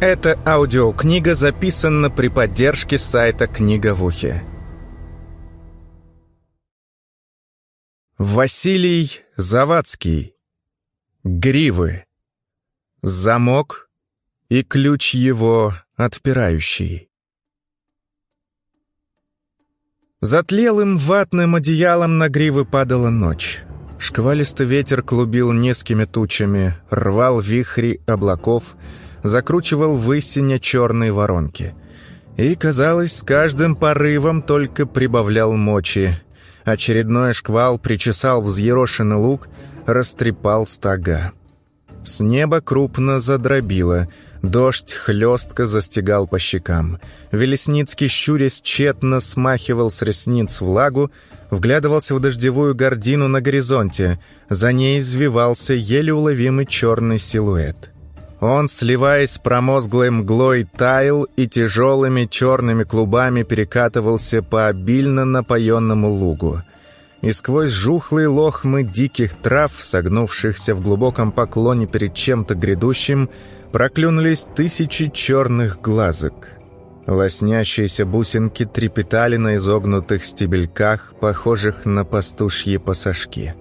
Эта аудиокнига записана при поддержке сайта «Книга в ухе». Василий Завадский. Гривы. Замок и ключ его отпирающий. Затлелым ватным одеялом на гривы падала ночь. Шквалистый ветер клубил низкими тучами, рвал вихри облаков, закручивал высиня черные воронки. И, казалось, с каждым порывом только прибавлял мочи. Очередной шквал причесал взъерошенный лук, растрепал стога. С неба крупно задробило, дождь хлестко застигал по щекам. Велесницкий, щурясь, тщетно смахивал с ресниц влагу, вглядывался в дождевую гордину на горизонте. За ней извивался еле уловимый черный силуэт. Он, сливаясь с промозглой мглой, таял и тяжелыми черными клубами перекатывался по обильно напоенному лугу и сквозь жухлые лохмы диких трав, согнувшихся в глубоком поклоне перед чем-то грядущим, проклюнулись тысячи черных глазок. Лоснящиеся бусинки трепетали на изогнутых стебельках, похожих на пастушьи пасашки.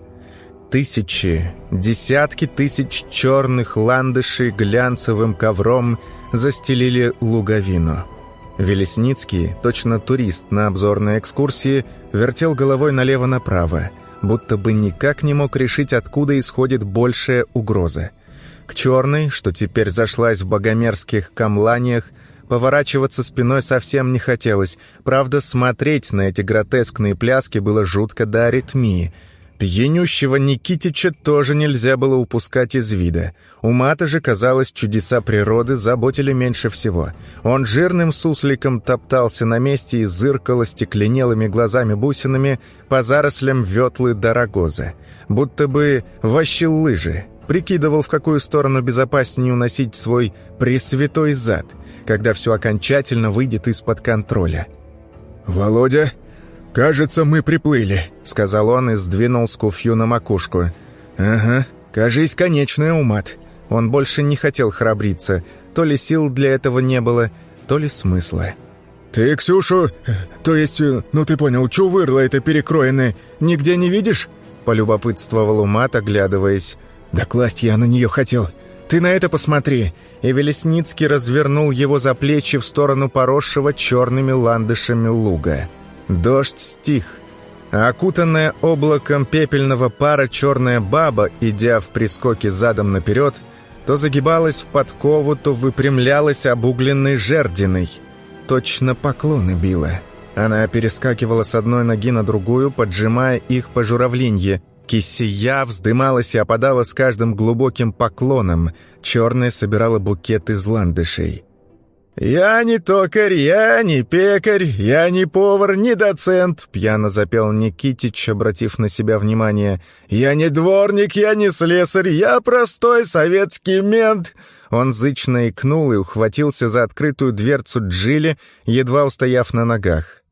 Тысячи, десятки тысяч черных ландышей глянцевым ковром застелили луговину — Велесницкий, точно турист на обзорной экскурсии, вертел головой налево-направо, будто бы никак не мог решить, откуда исходит большая угроза. К черной, что теперь зашлась в богомерзких камланиях, поворачиваться спиной совсем не хотелось, правда, смотреть на эти гротескные пляски было жутко до аритмии — Пьянющего Никитича тоже нельзя было упускать из вида. У Мата же, казалось, чудеса природы заботили меньше всего. Он жирным сусликом топтался на месте и зыркал остекленелыми глазами-бусинами по зарослям ветлы дорогоза. Будто бы вощил лыжи. Прикидывал, в какую сторону безопаснее уносить свой пресвятой зад, когда все окончательно выйдет из-под контроля. «Володя!» «Кажется, мы приплыли», — сказал он и сдвинул скуфью на макушку. «Ага, кажись, конечная умат». Он больше не хотел храбриться. То ли сил для этого не было, то ли смысла. «Ты Ксюшу, то есть, ну ты понял, чувырла это перекроенное, нигде не видишь?» Полюбопытствовал Умат, оглядываясь. «Да класть я на нее хотел. Ты на это посмотри!» И Велесницкий развернул его за плечи в сторону поросшего черными ландышами луга. Дождь стих. А окутанная облаком пепельного пара черная баба, идя в прискоке задом наперед, то загибалась в подкову, то выпрямлялась обугленной жердиной. Точно поклоны била. Она перескакивала с одной ноги на другую, поджимая их по журавлинье. Кисия вздымалась и опадала с каждым глубоким поклоном. Черная собирала букет из ландышей. «Я не токарь, я не пекарь, я не повар, не доцент», — пьяно запел Никитич, обратив на себя внимание. «Я не дворник, я не слесарь, я простой советский мент». Он зычно икнул и ухватился за открытую дверцу Джили, едва устояв на ногах.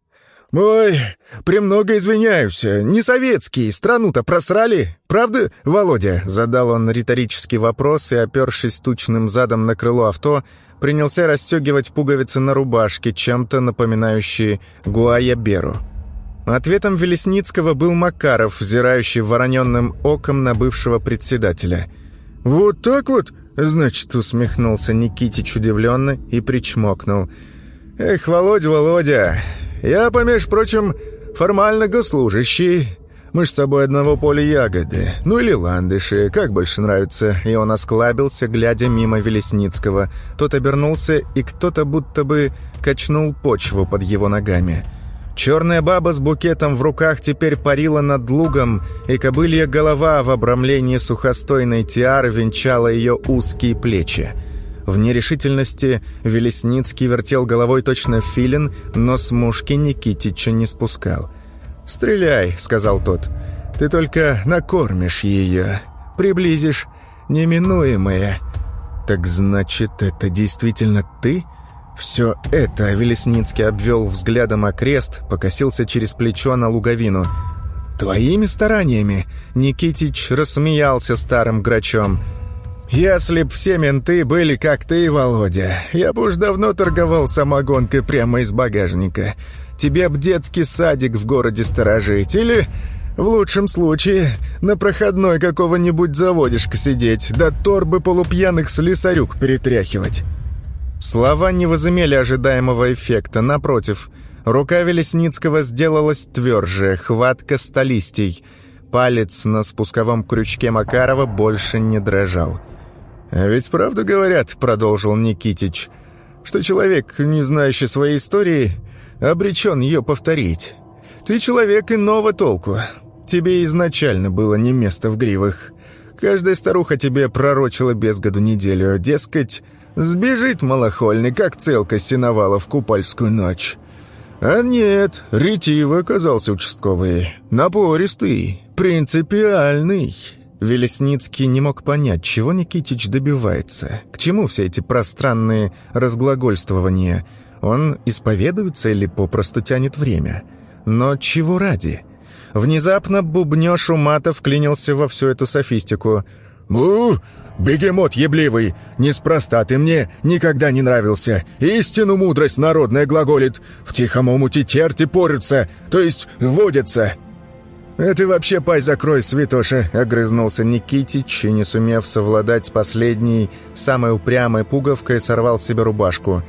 «Ой, премного извиняюсь, не советский, страну-то просрали, правда, Володя?» Задал он риторический вопрос и, опершись тучным задом на крыло авто, принялся расстегивать пуговицы на рубашке, чем-то напоминающие Гуая-Беру. Ответом Велесницкого был Макаров, взирающий вороненным оком на бывшего председателя. «Вот так вот?» — значит, усмехнулся Никитич удивленно и причмокнул. «Эх, Володя, Володя, я, помеж прочим, формально госслужащий, мы с тобой одного поля ягоды. Ну или ландыши, как больше нравится». И он осклабился, глядя мимо Велесницкого. Тот обернулся, и кто-то будто бы качнул почву под его ногами. Черная баба с букетом в руках теперь парила над лугом, и кобылья голова в обрамлении сухостойной тиары венчала ее узкие плечи. В нерешительности Велесницкий вертел головой точно филин, но с мушки Никитича не спускал. «Стреляй», — сказал тот. «Ты только накормишь ее, приблизишь неминуемое». «Так значит, это действительно ты?» «Все это...» — Велесницкий обвел взглядом окрест, покосился через плечо на луговину. «Твоими стараниями?» — Никитич рассмеялся старым грачом. Если б все менты были как ты, Володя, я бы уж давно торговал самогонкой прямо из багажника. Тебе б детский садик в городе сторожить, или, в лучшем случае, на проходной какого-нибудь заводишка сидеть, да торбы полупьяных слесарюк перетряхивать». Слова не возымели ожидаемого эффекта, напротив. Рука Велесницкого сделалась тверже, хватка столистей. Палец на спусковом крючке Макарова больше не дрожал. «А ведь правду говорят», — продолжил Никитич, «что человек, не знающий своей истории, обречен ее повторить. Ты человек иного толку. Тебе изначально было не место в гривах. Каждая старуха тебе пророчила без году неделю, дескать, сбежит малохольный, как целка синовала в купальскую ночь». А нет, ретивый оказался участковый, напористый, принципиальный. Велесницкий не мог понять, чего Никитич добивается, к чему все эти пространные разглагольствования. Он исповедуется или попросту тянет время? Но чего ради? Внезапно бубнёж Умата вклинился во всю эту софистику. «Ну, бегемот ебливый, неспроста ты мне никогда не нравился. Истину мудрость народная глаголит. В тихом омуте черти порются, то есть водятся». «А ты вообще пай закрой, святоша!» — огрызнулся Никитич и, не сумев совладать с последней, самой упрямой пуговкой, сорвал себе рубашку.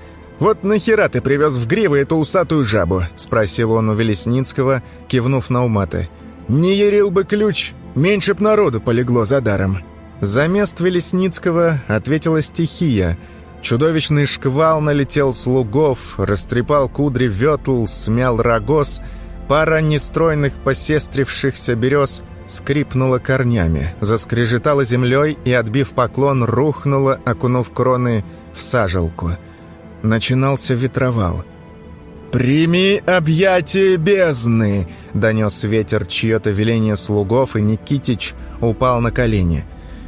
«Вот нахера ты привез в гривы эту усатую жабу?» — спросил он у Велесницкого, кивнув на уматы. «Не ярил бы ключ, меньше б народу полегло за даром». За мест Велесницкого ответила стихия. Чудовищный шквал налетел с лугов, растрепал кудри ветл, смял рогоз — Пара нестройных посестрившихся берез скрипнула корнями, заскрежетала землей и, отбив поклон, рухнула, окунув кроны в сажалку. Начинался ветровал. «Прими объятие бездны!» — донес ветер чье-то веление слугов, и Никитич упал на колени.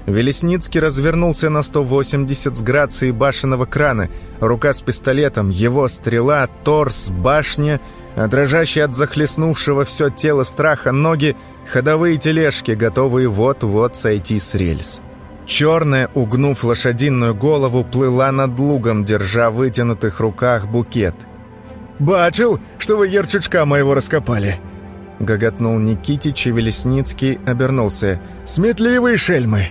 Велесницкий развернулся на 180 с грацией башенного крана. Рука с пистолетом, его стрела, торс, башня — а дрожащие от захлестнувшего все тело страха ноги — ходовые тележки, готовые вот-вот сойти с рельс. Черная, угнув лошадиную голову, плыла над лугом, держа в вытянутых руках букет. «Бачил, что вы ерчучка моего раскопали!» Гоготнул Никитич, и Велесницкий обернулся. «Сметливые шельмы!»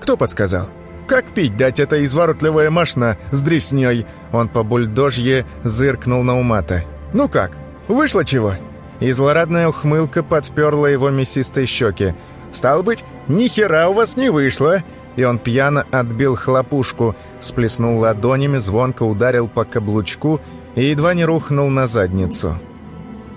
«Кто подсказал?» «Как пить дать это изворотливая машина с дресней?» Он по бульдожье зыркнул на умата. «Ну как, Вышло чего?» И злорадная ухмылка подперла его мясистой щеки. «Стало быть, ни хера у вас не вышло!» И он пьяно отбил хлопушку, сплеснул ладонями, звонко ударил по каблучку и едва не рухнул на задницу.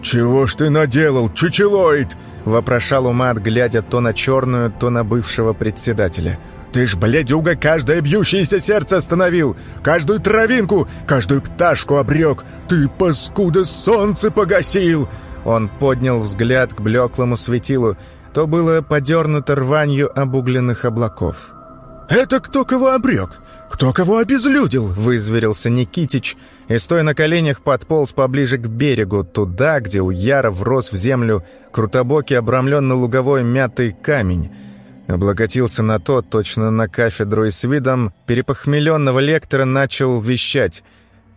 «Чего ж ты наделал, чучелоид?» — вопрошал Умат, глядя то на черную, то на бывшего председателя. Ты ж, блядюга, каждое бьющееся сердце остановил, каждую травинку, каждую пташку обрек. Ты, паскуда, солнце погасил!» Он поднял взгляд к блеклому светилу. То было подернуто рванью обугленных облаков. «Это кто кого обрек? Кто кого обезлюдил?» — вызверился Никитич, и, стоя на коленях, подполз поближе к берегу, туда, где у Яра врос в землю крутобокий обрамленный луговой мятый камень — облокотился на то, точно на кафедру и с видом перепохмеленного лектора начал вещать.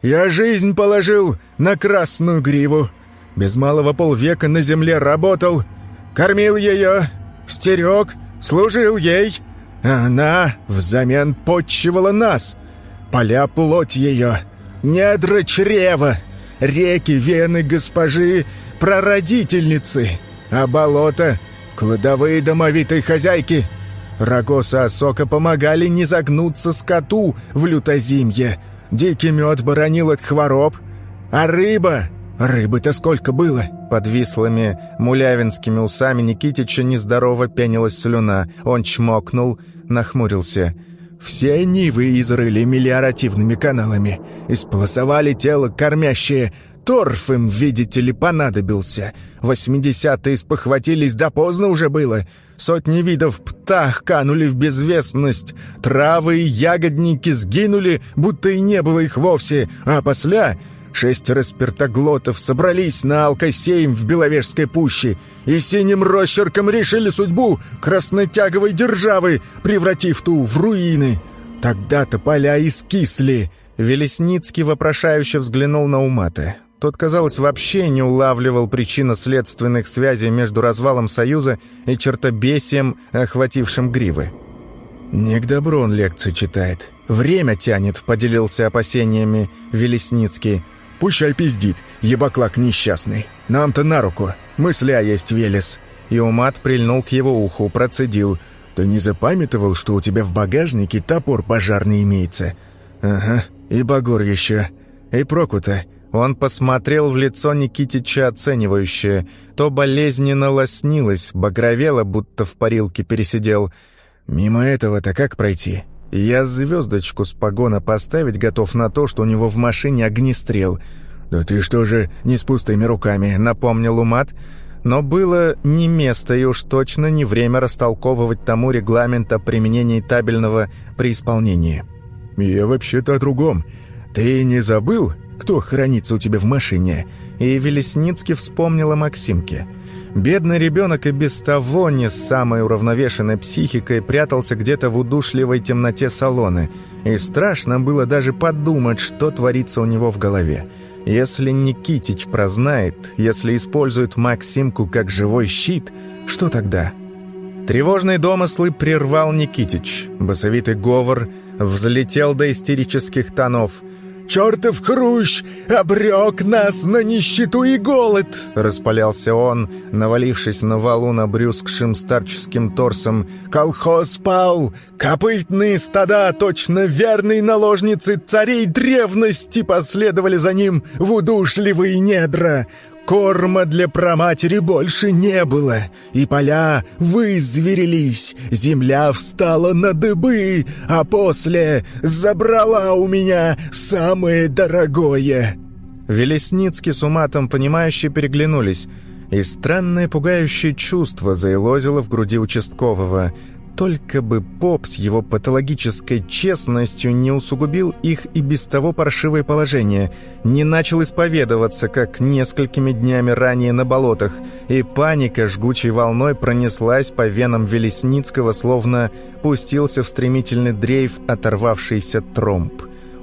«Я жизнь положил на красную гриву. Без малого полвека на земле работал, кормил ее, стерег, служил ей. Она взамен почивала нас. Поля плоть ее, недра чрева, реки вены госпожи, прародительницы, а болото — Кладовые домовитой хозяйки. Рогоса Осока помогали не загнуться скоту в лютозимье. Дикий мед боронил от хвороб. А рыба... Рыбы-то сколько было? Под вислыми мулявинскими усами Никитича нездорово пенилась слюна. Он чмокнул, нахмурился. Все нивы изрыли мелиоративными каналами. Исполосовали тело кормящее Торф им, видите ли, понадобился. Восьмидесятые спохватились, да поздно уже было. Сотни видов птах канули в безвестность. Травы и ягодники сгинули, будто и не было их вовсе. А после шестеро спиртоглотов собрались на Алкосейм в Беловежской пуще и синим росчерком решили судьбу краснотяговой державы, превратив ту в руины. Тогда-то поля искисли!» Велесницкий вопрошающе взглянул на Умата. Тот, казалось, вообще не улавливал причинно-следственных связей между развалом Союза и чертобесием, охватившим гривы. «Не к добру он лекцию читает. Время тянет», — поделился опасениями Велесницкий. «Пущай пиздит, ебаклак несчастный. Нам-то на руку. Мысля есть, Велес». И Умат прильнул к его уху, процедил. «Ты не запамятовал, что у тебя в багажнике топор пожарный имеется?» «Ага, и багор еще. И прокута. Он посмотрел в лицо Никитича оценивающе. То болезненно лоснилось, багровело, будто в парилке пересидел. «Мимо этого-то как пройти? Я звездочку с погона поставить готов на то, что у него в машине огнестрел». «Да ты что же не с пустыми руками?» — напомнил Умат. Но было не место и уж точно не время растолковывать тому регламент о применении табельного при исполнении. «Я вообще-то о другом. Ты не забыл, кто хранится у тебя в машине?» И Велесницкий вспомнил о Максимке. Бедный ребенок и без того не с самой уравновешенной психикой прятался где-то в удушливой темноте салона, и страшно было даже подумать, что творится у него в голове. Если Никитич прознает, если использует Максимку как живой щит, что тогда? Тревожные домыслы прервал Никитич. Басовитый говор взлетел до истерических тонов – чертов хрущ обрек нас на нищету и голод!» Распалялся он, навалившись на валу набрюзгшим старческим торсом. «Колхоз пал! Копытные стада, точно верные наложницы царей древности, последовали за ним в удушливые недра! Корма для проматери больше не было, и поля вызверились, земля встала на дыбы, а после забрала у меня самое дорогое». Велесницкий с уматом понимающе переглянулись, и странное пугающее чувство заилозило в груди участкового. Только бы поп с его патологической честностью не усугубил их и без того паршивое положение, не начал исповедоваться, как несколькими днями ранее на болотах, и паника жгучей волной пронеслась по венам Велесницкого, словно пустился в стремительный дрейф оторвавшийся тромб.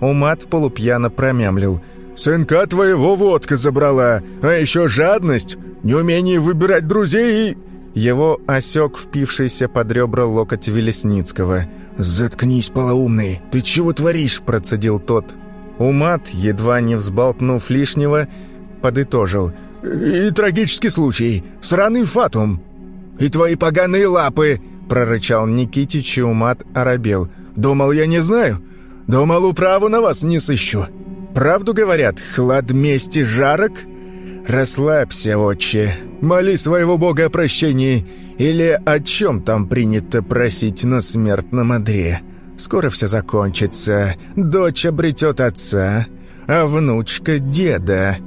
Умат полупьяно промямлил. «Сынка твоего водка забрала, а еще жадность, неумение выбирать друзей и...» Его осек впившийся под ребра локоть Велесницкого. «Заткнись, полоумный! Ты чего творишь?» – процедил тот. Умат, едва не взболтнув лишнего, подытожил. «И трагический случай. Сраный фатум. И твои поганые лапы!» – прорычал Никитич, и Умат оробел. «Думал, я не знаю. Думал, управу на вас не сыщу. Правду говорят, хлад мести жарок?» «Расслабься, отче. Моли своего бога о прощении. Или о чем там принято просить на смертном одре. Скоро все закончится. Дочь обретет отца, а внучка — деда».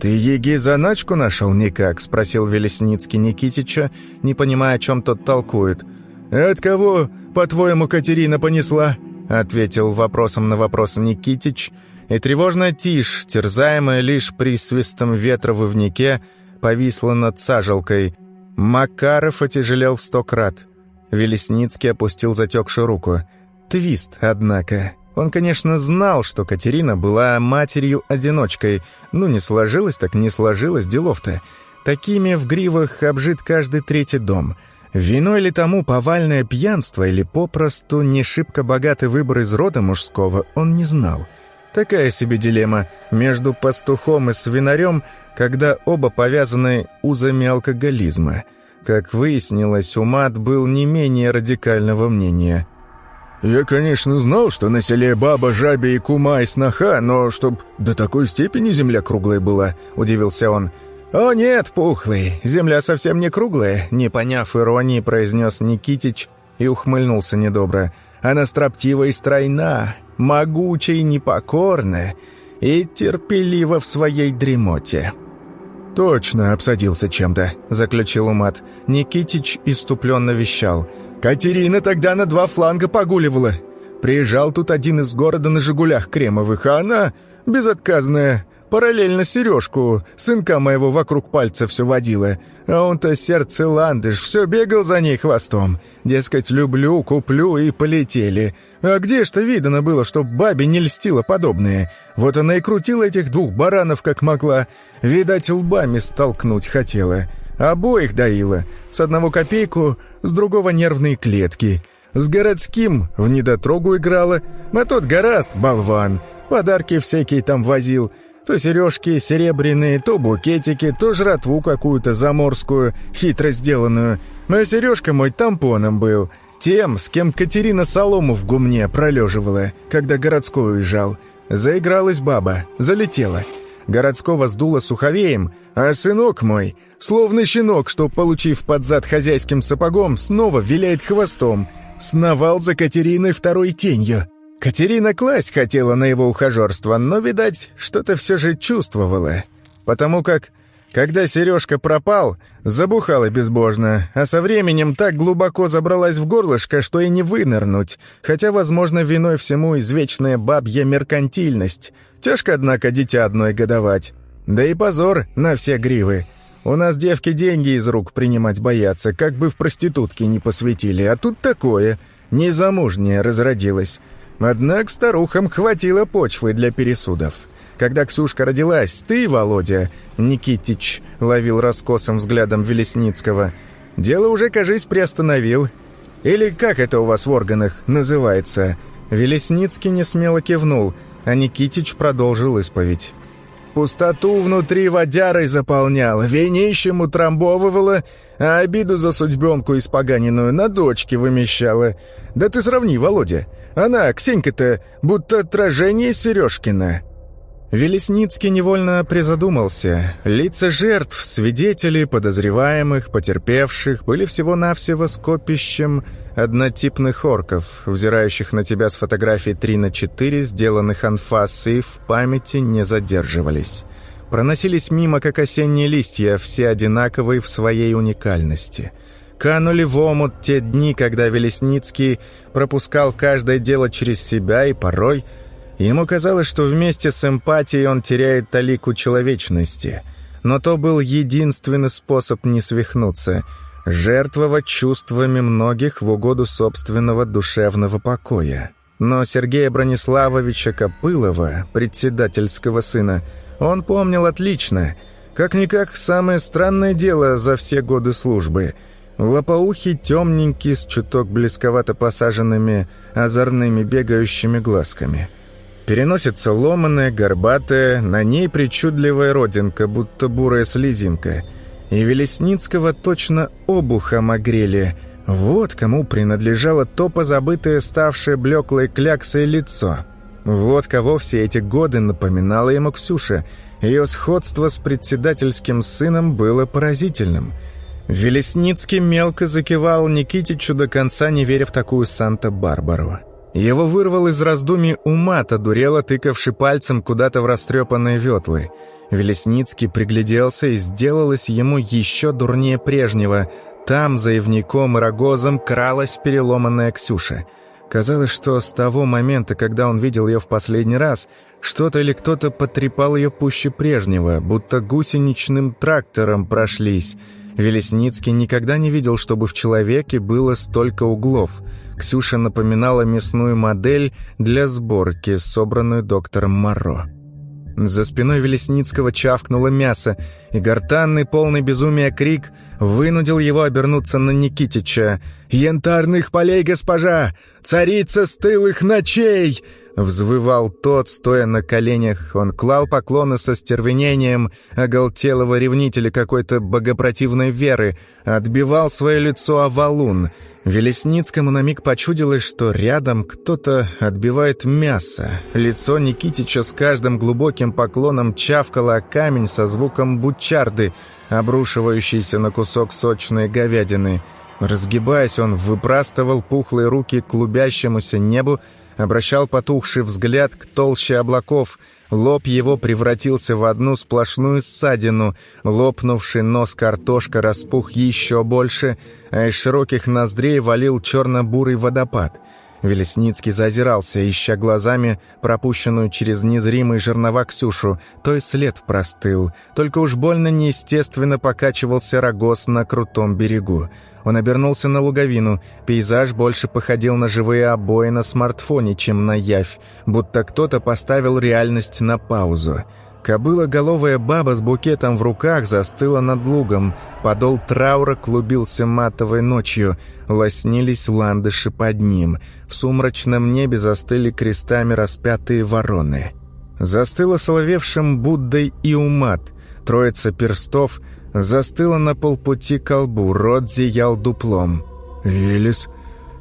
«Ты еги заначку нашел никак?» — спросил Велесницкий Никитича, не понимая, о чем тот толкует. «От кого, по-твоему, Катерина понесла?» — ответил вопросом на вопрос Никитич — и тревожная тишь, терзаемая лишь присвистом ветра в ивнике, повисла над сажалкой. Макаров отяжелел в сто крат. Велесницкий опустил затекшую руку. Твист, однако. Он, конечно, знал, что Катерина была матерью-одиночкой. Ну, не сложилось, так не сложилось, делов-то. Такими в гривах обжит каждый третий дом. Виной ли тому повальное пьянство или попросту не шибко богатый выбор из рода мужского, он не знал. — Такая себе дилемма между пастухом и свинарем, когда оба повязаны узами алкоголизма. Как выяснилось, Умат был не менее радикального мнения. «Я, конечно, знал, что на селе баба, жабе и кума и сноха, но чтоб до такой степени земля круглая была», — удивился он. «О нет, пухлый, земля совсем не круглая», — не поняв иронии, произнес Никитич и ухмыльнулся недобро. «Она строптива и стройна, могучая и непокорная, и терпелива в своей дремоте». «Точно обсадился чем-то», — заключил Умат. Никитич иступленно вещал. «Катерина тогда на два фланга погуливала. Приезжал тут один из города на «Жигулях» кремовых, а она, безотказная, параллельно сережку, сынка моего вокруг пальца все водила. А он-то сердце ландыш, все бегал за ней хвостом. Дескать, люблю, куплю и полетели. А где ж-то видано было, чтоб бабе не льстило подобное? Вот она и крутила этих двух баранов как могла. Видать, лбами столкнуть хотела. Обоих доила. С одного копейку, с другого нервные клетки. С городским в недотрогу играла, а тот гораст, болван. Подарки всякие там возил. То сережки серебряные, то букетики, то жратву какую-то заморскую, хитро сделанную. А сережка мой тампоном был. Тем, с кем Катерина солому в гумне пролеживала, когда городской уезжал. Заигралась баба, залетела. Городского сдуло суховеем, а сынок мой, словно щенок, что, получив под зад хозяйским сапогом, снова виляет хвостом, сновал за Катериной второй тенью. Катерина класть хотела на его ухажерство, но, видать, что-то все же чувствовала. Потому как, когда Сережка пропал, забухала безбожно, а со временем так глубоко забралась в горлышко, что и не вынырнуть, хотя, возможно, виной всему извечная бабья меркантильность. Тяжко, однако, дитя одной годовать. Да и позор на все гривы. У нас девки деньги из рук принимать боятся, как бы в проститутке не посвятили, а тут такое, незамужняя разродилась». Однако старухам хватило почвы для пересудов. Когда Ксюшка родилась, ты, Володя, Никитич, ловил раскосым взглядом Велесницкого, дело уже, кажись, приостановил. Или как это у вас в органах называется? Велесницкий несмело кивнул, а Никитич продолжил исповедь. Пустоту внутри водярой заполняла, винищем утрамбовывала, а обиду за судьбенку испоганенную на дочке вымещала. Да ты сравни, Володя. Она, Ксенька-то, будто отражение Сережкина». Велесницкий невольно призадумался. Лица жертв, свидетелей, подозреваемых, потерпевших были всего-навсего скопищем однотипных орков, взирающих на тебя с фотографий 3 на 4, сделанных анфас, и в памяти не задерживались. Проносились мимо, как осенние листья, все одинаковые в своей уникальности – Канули в омут те дни, когда Велесницкий пропускал каждое дело через себя, и порой ему казалось, что вместе с эмпатией он теряет талику человечности. Но то был единственный способ не свихнуться — жертвовать чувствами многих в угоду собственного душевного покоя. Но Сергея Брониславовича Копылова, председательского сына, он помнил отлично. Как-никак самое странное дело за все годы службы — Лопоухий темненький, с чуток близковато посаженными, озорными бегающими глазками. Переносится ломаная, горбатая, на ней причудливая родинка, будто бурая слезинка. И Велесницкого точно обухом огрели. Вот кому принадлежало то позабытое, ставшее блеклой кляксой лицо. Вот кого все эти годы напоминала ему Ксюша. Ее сходство с председательским сыном было поразительным – Велесницкий мелко закивал Никитичу до конца, не веря в такую Санта-Барбару. Его вырвал из раздумий умат, одурело тыкавший пальцем куда-то в растрепанные ветлы. Велесницкий пригляделся и сделалось ему еще дурнее прежнего. Там, за ивником и рогозом, кралась переломанная Ксюша. Казалось, что с того момента, когда он видел ее в последний раз, что-то или кто-то потрепал ее пуще прежнего, будто гусеничным трактором прошлись — Велесницкий никогда не видел, чтобы в человеке было столько углов. Ксюша напоминала мясную модель для сборки, собранную доктором Моро. За спиной Велесницкого чавкнуло мясо, и гортанный, полный безумия крик вынудил его обернуться на Никитича. «Янтарных полей, госпожа! Царица стылых ночей!» Взвывал тот, стоя на коленях. Он клал поклоны со стервенением оголтелого ревнителя какой-то богопротивной веры, отбивал свое лицо о валун. Велесницкому на миг почудилось, что рядом кто-то отбивает мясо. Лицо Никитича с каждым глубоким поклоном чавкало о камень со звуком бучарды, обрушивающийся на кусок сочной говядины. Разгибаясь, он выпрастывал пухлые руки к клубящемуся небу, обращал потухший взгляд к толще облаков. Лоб его превратился в одну сплошную ссадину. Лопнувший нос картошка распух еще больше, а из широких ноздрей валил черно-бурый водопад. Велесницкий зазирался, ища глазами пропущенную через незримый жернова Ксюшу. То и след простыл. Только уж больно неестественно покачивался рогоз на крутом берегу. Он обернулся на луговину. Пейзаж больше походил на живые обои на смартфоне, чем на явь. Будто кто-то поставил реальность на паузу. Кобыла-головая баба с букетом в руках застыла над лугом. Подол траура клубился матовой ночью. Лоснились ландыши под ним. В сумрачном небе застыли крестами распятые вороны. Застыла соловевшим Буддой и умат. Троица перстов застыла на полпути к колбу, рот зиял дуплом. «Велес,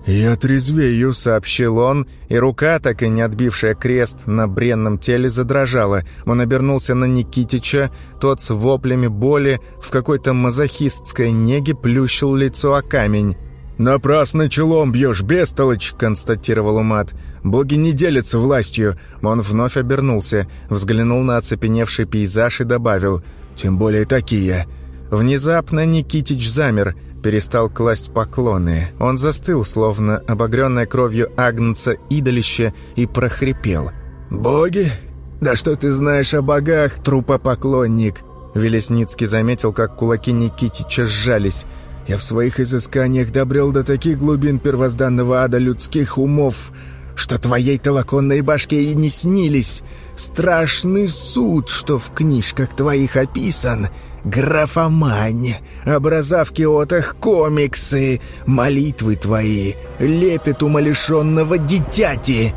«Я трезвею», — сообщил он, и рука, так и не отбившая крест на бренном теле, задрожала. Он обернулся на Никитича, тот с воплями боли в какой-то мазохистской неге плющил лицо о камень. «Напрасно челом бьешь, бестолочь!» — констатировал Умат. «Боги не делятся властью!» Он вновь обернулся, взглянул на оцепеневший пейзаж и добавил «Тем более такие!» Внезапно Никитич замер — перестал класть поклоны. Он застыл, словно обогренное кровью агнца идолище, и прохрипел. «Боги? Да что ты знаешь о богах, трупопоклонник?» Велесницкий заметил, как кулаки Никитича сжались. «Я в своих изысканиях добрел до таких глубин первозданного ада людских умов, что твоей толоконной башке и не снились. Страшный суд, что в книжках твоих описан, графомань, образа в киотах комиксы, молитвы твои, лепет умалишенного дитяти».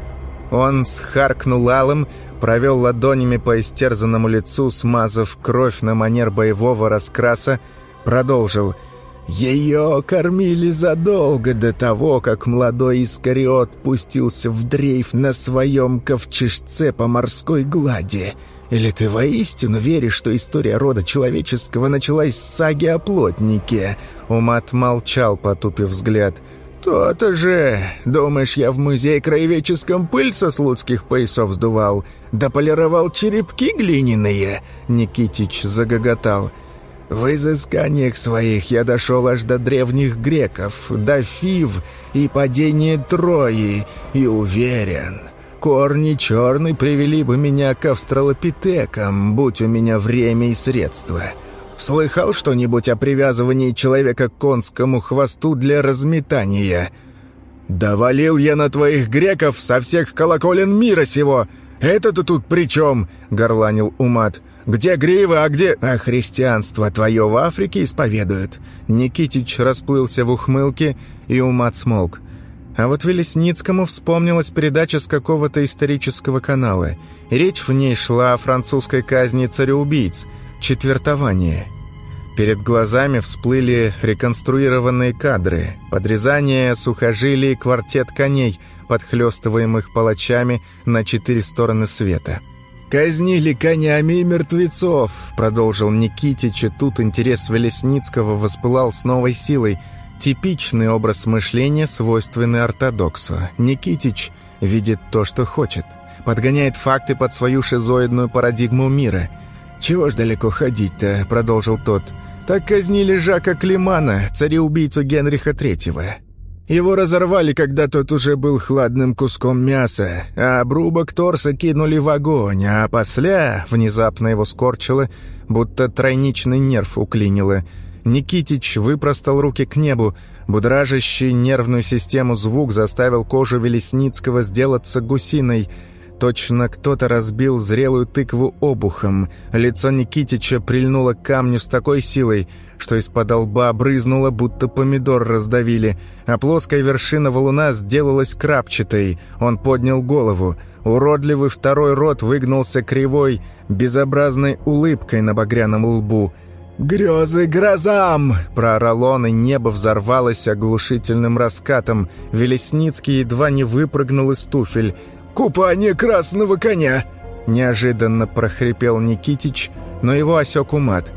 Он схаркнул алым, провел ладонями по истерзанному лицу, смазав кровь на манер боевого раскраса, продолжил — ее кормили задолго до того, как молодой Искариот пустился в дрейф на своем ковчежце по морской глади. Или ты воистину веришь, что история рода человеческого началась с саги о плотнике?» Умат молчал, потупив взгляд. «То-то же! Думаешь, я в музее краеведческом пыль со слуцких поясов сдувал? Да полировал черепки глиняные?» Никитич загоготал. В изысканиях своих я дошел аж до древних греков, до Фив и падения Трои, и уверен, корни черный привели бы меня к австралопитекам, будь у меня время и средства. Слыхал что-нибудь о привязывании человека к конскому хвосту для разметания? «Да валил я на твоих греков со всех колоколен мира сего! Это-то тут при чем?» — горланил Умат. Где гривы, а где... А христианство твое в Африке исповедуют?» Никитич расплылся в ухмылке, и умат смолк. А вот Велесницкому вспомнилась передача с какого-то исторического канала. Речь в ней шла о французской казни цареубийц, четвертование. Перед глазами всплыли реконструированные кадры, подрезание сухожилий квартет коней, подхлёстываемых палачами на четыре стороны света. «Казнили конями и мертвецов», — продолжил Никитич, и тут интерес Велесницкого воспылал с новой силой. Типичный образ мышления, свойственный ортодоксу. Никитич видит то, что хочет, подгоняет факты под свою шизоидную парадигму мира. «Чего ж далеко ходить-то?» — продолжил тот. «Так казнили Жака Климана, цареубийцу Генриха Третьего. Его разорвали, когда тот уже был хладным куском мяса, а обрубок торса кинули в огонь, а после внезапно его скорчило, будто тройничный нерв уклинило. Никитич выпростал руки к небу, будражащий нервную систему звук заставил кожу Велесницкого сделаться гусиной — Точно кто-то разбил зрелую тыкву обухом. Лицо Никитича прильнуло к камню с такой силой, что из-под лба брызнуло, будто помидор раздавили, а плоская вершина валуна сделалась крапчатой. Он поднял голову. Уродливый второй рот выгнулся кривой, безобразной улыбкой на багряном лбу. «Грезы грозам!» — проорал он, и небо взорвалось оглушительным раскатом. Велесницкий едва не выпрыгнул из туфель — купание красного коня!» Неожиданно прохрипел Никитич, но его осек умат.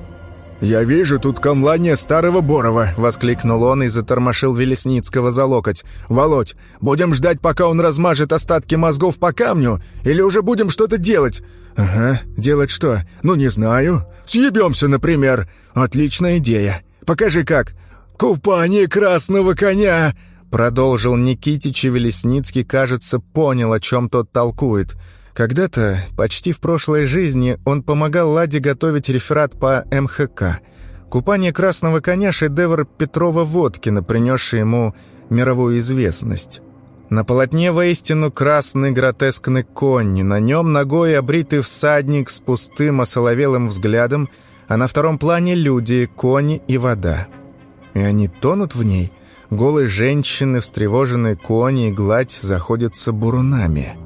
«Я вижу тут камлание старого Борова!» — воскликнул он и затормошил Велесницкого за локоть. «Володь, будем ждать, пока он размажет остатки мозгов по камню, или уже будем что-то делать?» «Ага, делать что? Ну, не знаю. Съебемся, например. Отличная идея. Покажи как». «Купание красного коня!» продолжил Никитич, и Велесницкий, кажется, понял, о чем тот толкует. Когда-то, почти в прошлой жизни, он помогал Ладе готовить реферат по МХК. Купание красного коня — шедевр Петрова-Водкина, принесший ему мировую известность. На полотне воистину красный гротескный конь, на нем ногой обритый всадник с пустым осоловелым взглядом, а на втором плане люди, кони и вода. И они тонут в ней. Голые женщины, встревоженные кони и гладь заходятся бурунами.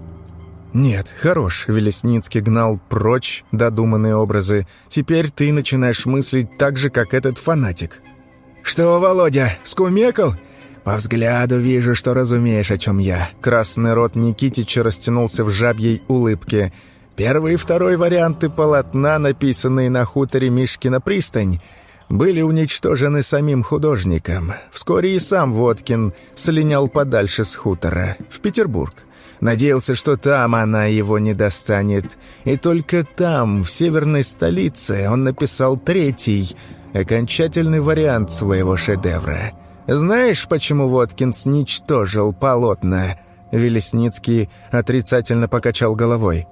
«Нет, хорош», — Велесницкий гнал прочь додуманные образы. «Теперь ты начинаешь мыслить так же, как этот фанатик». «Что, Володя, скумекал?» «По взгляду вижу, что разумеешь, о чем я». Красный рот Никитича растянулся в жабьей улыбке. Первый и второй варианты полотна, написанные на хуторе Мишкина пристань, были уничтожены самим художником. Вскоре и сам Водкин слинял подальше с хутора, в Петербург. Надеялся, что там она его не достанет. И только там, в северной столице, он написал третий, окончательный вариант своего шедевра — знаешь, почему Воткинс ничтожил полотна?» Велесницкий отрицательно покачал головой.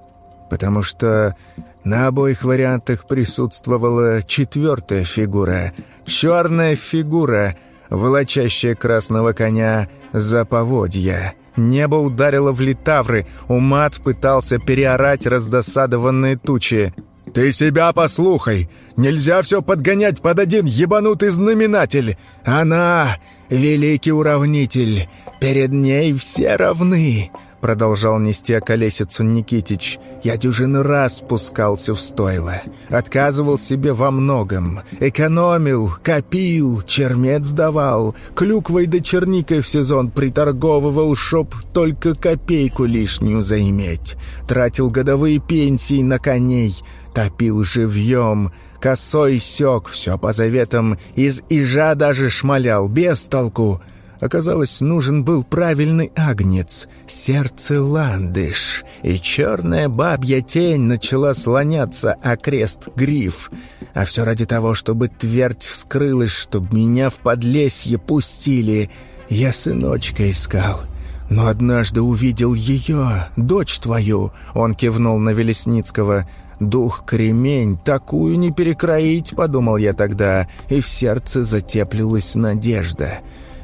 «Потому что на обоих вариантах присутствовала четвертая фигура. Черная фигура, волочащая красного коня за поводья. Небо ударило в литавры, Умат пытался переорать раздосадованные тучи. «Ты себя послухай! Нельзя все подгонять под один ебанутый знаменатель! Она — великий уравнитель! Перед ней все равны!» Продолжал нести околесицу Никитич. «Я дюжин раз спускался в стойло. Отказывал себе во многом. Экономил, копил, чермет сдавал. Клюквой да черникой в сезон приторговывал, чтоб только копейку лишнюю заиметь. Тратил годовые пенсии на коней топил живьем, косой сёк, все по заветам, из ижа даже шмалял, без толку. Оказалось, нужен был правильный агнец, сердце ландыш, и черная бабья тень начала слоняться, а крест — гриф. А все ради того, чтобы твердь вскрылась, чтобы меня в подлесье пустили. Я сыночка искал». «Но однажды увидел ее, дочь твою», — он кивнул на Велесницкого, Дух кремень, такую не перекроить, подумал я тогда, и в сердце затеплилась надежда.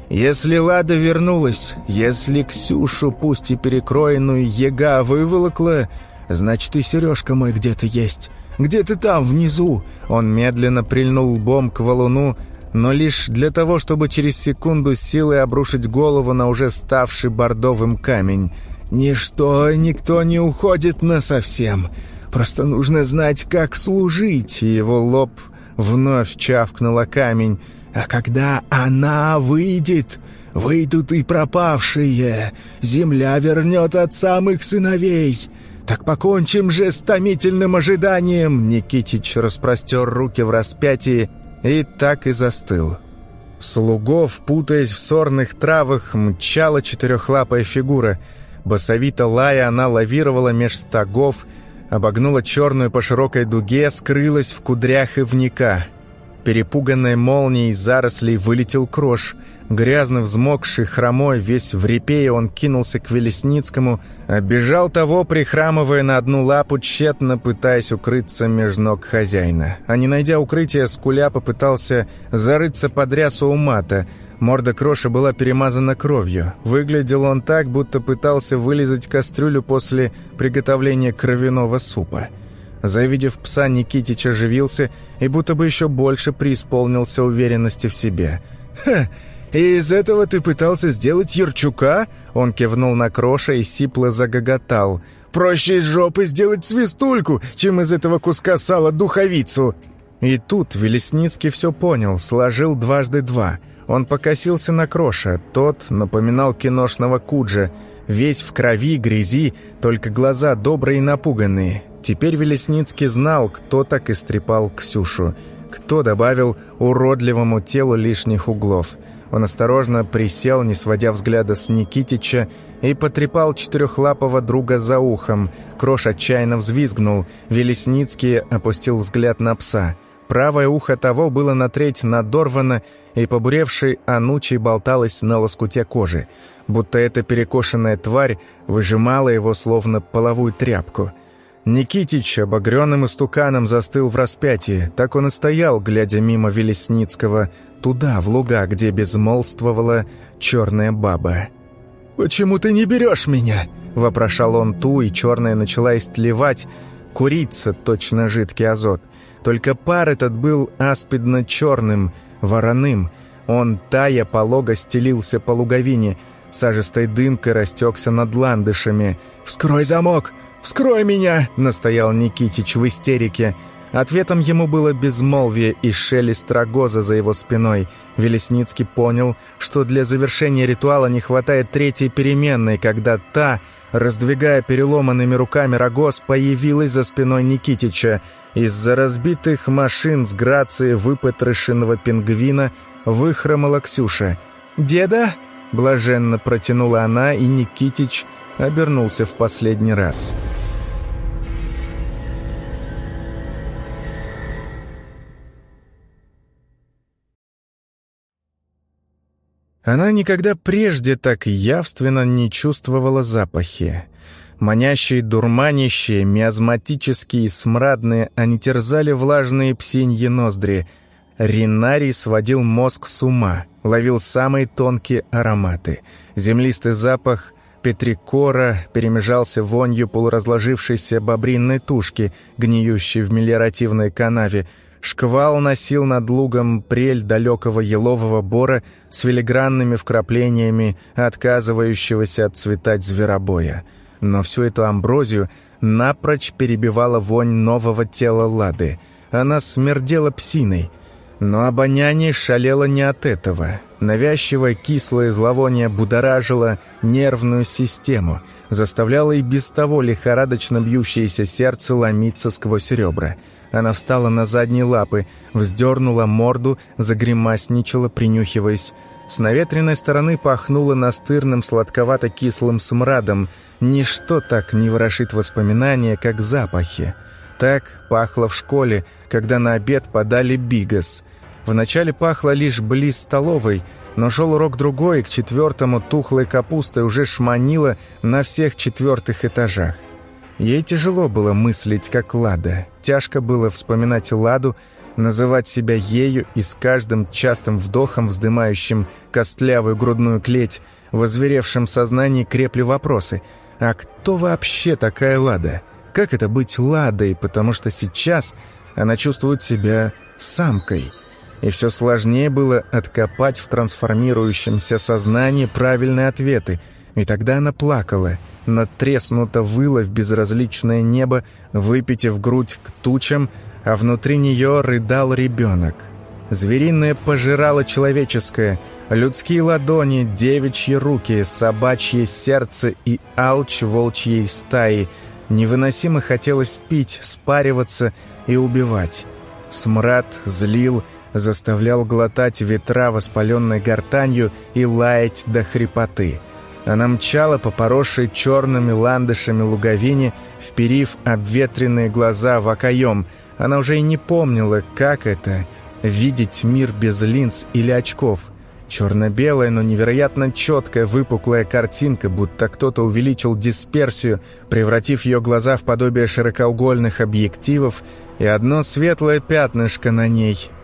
Если Лада вернулась, если Ксюшу, пусть и перекроенную, ега выволокла, значит и сережка мой где-то есть. Где ты там, внизу?» Он медленно прильнул лбом к валуну, но лишь для того, чтобы через секунду силой обрушить голову на уже ставший бордовым камень. «Ничто, никто не уходит насовсем. Просто нужно знать, как служить». его лоб вновь чавкнула камень. «А когда она выйдет, выйдут и пропавшие. Земля вернет от самых сыновей». «Так покончим же с томительным ожиданием!» Никитич распростер руки в распятии и так и застыл. Слугов, путаясь в сорных травах, мчала четырехлапая фигура. Басовито лая она лавировала меж стогов, обогнула черную по широкой дуге, скрылась в кудрях ивника. Перепуганной молнией зарослей вылетел крош. Грязно взмокший, хромой, весь в репее он кинулся к Велесницкому, оббежал того, прихрамывая на одну лапу, тщетно пытаясь укрыться меж ног хозяина. А не найдя укрытия, скуля попытался зарыться под рясу у мата — Морда Кроша была перемазана кровью. Выглядел он так, будто пытался вылизать кастрюлю после приготовления кровяного супа. Завидев пса, Никитич оживился и будто бы еще больше преисполнился уверенности в себе. «Ха! Из этого ты пытался сделать Ярчука?» Он кивнул на Кроша и сипло загоготал. «Проще из жопы сделать свистульку, чем из этого куска сала духовицу!» И тут Велесницкий все понял, сложил дважды два – он покосился на Кроша, тот напоминал киношного Куджа, весь в крови, грязи, только глаза добрые и напуганные. Теперь Велесницкий знал, кто так истрепал Ксюшу, кто добавил уродливому телу лишних углов. Он осторожно присел, не сводя взгляда с Никитича, и потрепал четырехлапого друга за ухом. Крош отчаянно взвизгнул. Велесницкий опустил взгляд на пса – правое ухо того было на треть надорвано, и побуревшей анучей болталось на лоскуте кожи, будто эта перекошенная тварь выжимала его словно половую тряпку. Никитич обогренным истуканом застыл в распятии, так он и стоял, глядя мимо Велесницкого, туда, в луга, где безмолвствовала черная баба. «Почему ты не берешь меня?» – вопрошал он ту, и черная начала истлевать, курица, точно жидкий азот. Только пар этот был аспидно-черным, вороным. Он, тая, полого стелился по луговине, сажистой дымкой растекся над ландышами. «Вскрой замок! Вскрой меня!» – настоял Никитич в истерике – Ответом ему было безмолвие и шелест рогоза за его спиной. Велесницкий понял, что для завершения ритуала не хватает третьей переменной, когда та, раздвигая переломанными руками рогоз, появилась за спиной Никитича. Из-за разбитых машин с грацией выпотрошенного пингвина выхромала Ксюша. «Деда?» – блаженно протянула она, и Никитич обернулся в последний раз. Она никогда прежде так явственно не чувствовала запахи. Манящие, дурманящие, миазматические смрадные, они терзали влажные псиньи ноздри. Ринарий сводил мозг с ума, ловил самые тонкие ароматы. Землистый запах петрикора перемежался вонью полуразложившейся бобринной тушки, гниющей в мелиоративной канаве, Шквал носил над лугом прель далекого елового бора с филигранными вкраплениями отказывающегося отцветать зверобоя. Но всю эту амброзию напрочь перебивала вонь нового тела Лады. Она смердела псиной. Но обоняние шалело не от этого. Навязчивое кислое зловоние будоражило нервную систему, заставляло и без того лихорадочно бьющееся сердце ломиться сквозь ребра – она встала на задние лапы, вздернула морду, загримасничала, принюхиваясь. С наветренной стороны пахнуло настырным сладковато-кислым смрадом. Ничто так не ворошит воспоминания, как запахи. Так пахло в школе, когда на обед подали бигас. Вначале пахло лишь близ столовой, но шел урок другой, к четвертому тухлой капустой уже шманило на всех четвертых этажах. Ей тяжело было мыслить, как Лада. Тяжко было вспоминать Ладу, называть себя ею и с каждым частым вдохом, вздымающим костлявую грудную клеть, в озверевшем сознании крепли вопросы. А кто вообще такая Лада? Как это быть Ладой, потому что сейчас она чувствует себя самкой? И все сложнее было откопать в трансформирующемся сознании правильные ответы. И тогда она плакала – надтреснуто выла в безразличное небо, выпитив грудь к тучам, а внутри нее рыдал ребенок. Звериное пожирало человеческое, людские ладони, девичьи руки, собачье сердце и алч волчьей стаи. Невыносимо хотелось пить, спариваться и убивать. Смрад злил, заставлял глотать ветра воспаленной гортанью и лаять до хрипоты — она мчала по поросшей черными ландышами луговине, вперив обветренные глаза в окоем. Она уже и не помнила, как это — видеть мир без линз или очков. Черно-белая, но невероятно четкая выпуклая картинка, будто кто-то увеличил дисперсию, превратив ее глаза в подобие широкоугольных объективов, и одно светлое пятнышко на ней —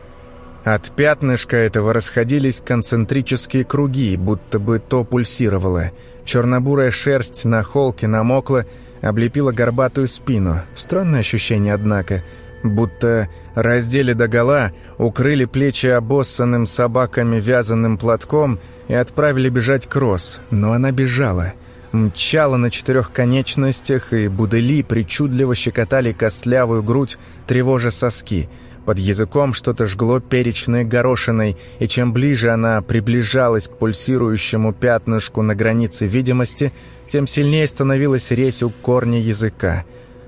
от пятнышка этого расходились концентрические круги, будто бы то пульсировало. Чернобурая шерсть на холке намокла, облепила горбатую спину. Странное ощущение, однако. Будто раздели догола, укрыли плечи обоссанным собаками вязаным платком и отправили бежать кросс. Но она бежала. Мчала на четырех конечностях, и будели причудливо щекотали костлявую грудь, тревожа соски — под языком что-то жгло перечной горошиной, и чем ближе она приближалась к пульсирующему пятнышку на границе видимости, тем сильнее становилась резь у корня языка.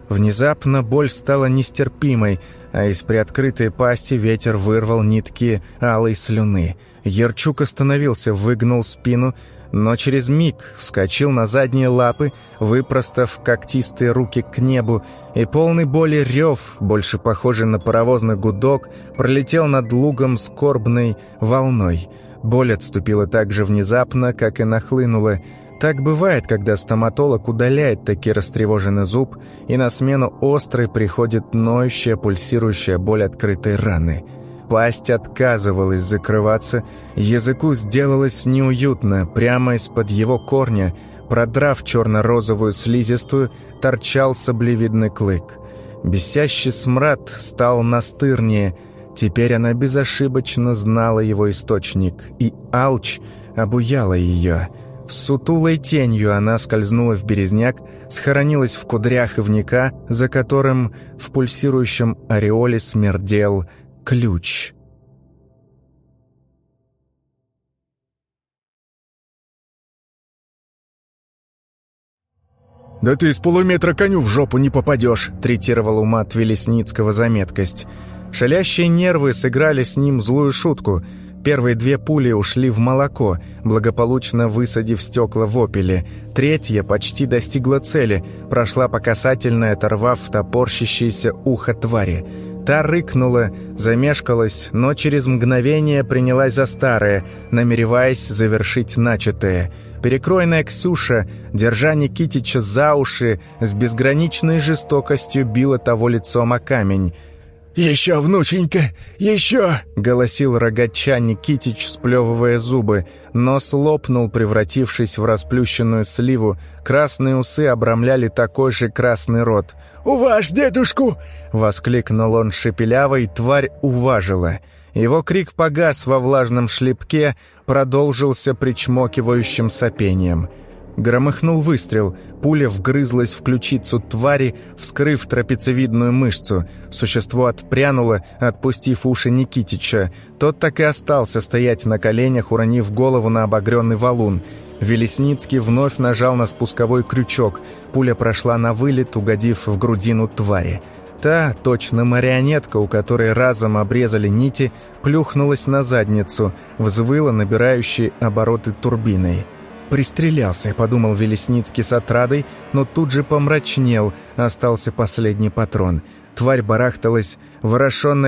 Внезапно боль стала нестерпимой, а из приоткрытой пасти ветер вырвал нитки алой слюны. Ярчук остановился, выгнул спину, но через миг вскочил на задние лапы, выпростав когтистые руки к небу, и полный боли рев, больше похожий на паровозный гудок, пролетел над лугом скорбной волной. Боль отступила так же внезапно, как и нахлынула. Так бывает, когда стоматолог удаляет таки растревоженный зуб, и на смену острой приходит ноющая, пульсирующая боль открытой раны – Пасть отказывалась закрываться, языку сделалось неуютно, прямо из-под его корня, продрав черно-розовую слизистую, торчал саблевидный клык. Бесящий смрад стал настырнее, теперь она безошибочно знала его источник, и алч обуяла ее. Сутулой тенью она скользнула в березняк, схоронилась в кудрях ивника, за которым в пульсирующем ореоле смердел ключ. «Да ты из полуметра коню в жопу не попадешь», — третировал ума Велесницкого заметкость. Шалящие нервы сыграли с ним злую шутку. Первые две пули ушли в молоко, благополучно высадив стекла в опеле. Третья почти достигла цели, прошла по касательной, оторвав топорщащееся ухо твари. Та рыкнула, замешкалась, но через мгновение принялась за старое, намереваясь завершить начатое. Перекроенная Ксюша, держа Никитича за уши, с безграничной жестокостью била того лицом о камень. «Еще, внученька, еще!» — голосил рогача Никитич, сплевывая зубы. Нос лопнул, превратившись в расплющенную сливу. Красные усы обрамляли такой же красный рот. «Уваж дедушку!» — воскликнул он шепеляво, тварь уважила. Его крик погас во влажном шлепке, продолжился причмокивающим сопением — Громыхнул выстрел. Пуля вгрызлась в ключицу твари, вскрыв трапециевидную мышцу. Существо отпрянуло, отпустив уши Никитича. Тот так и остался стоять на коленях, уронив голову на обогренный валун. Велесницкий вновь нажал на спусковой крючок. Пуля прошла на вылет, угодив в грудину твари. Та, точно марионетка, у которой разом обрезали нити, плюхнулась на задницу, взвыла набирающей обороты турбиной. «Пристрелялся», — подумал Велесницкий с отрадой, но тут же помрачнел, остался последний патрон. Тварь барахталась в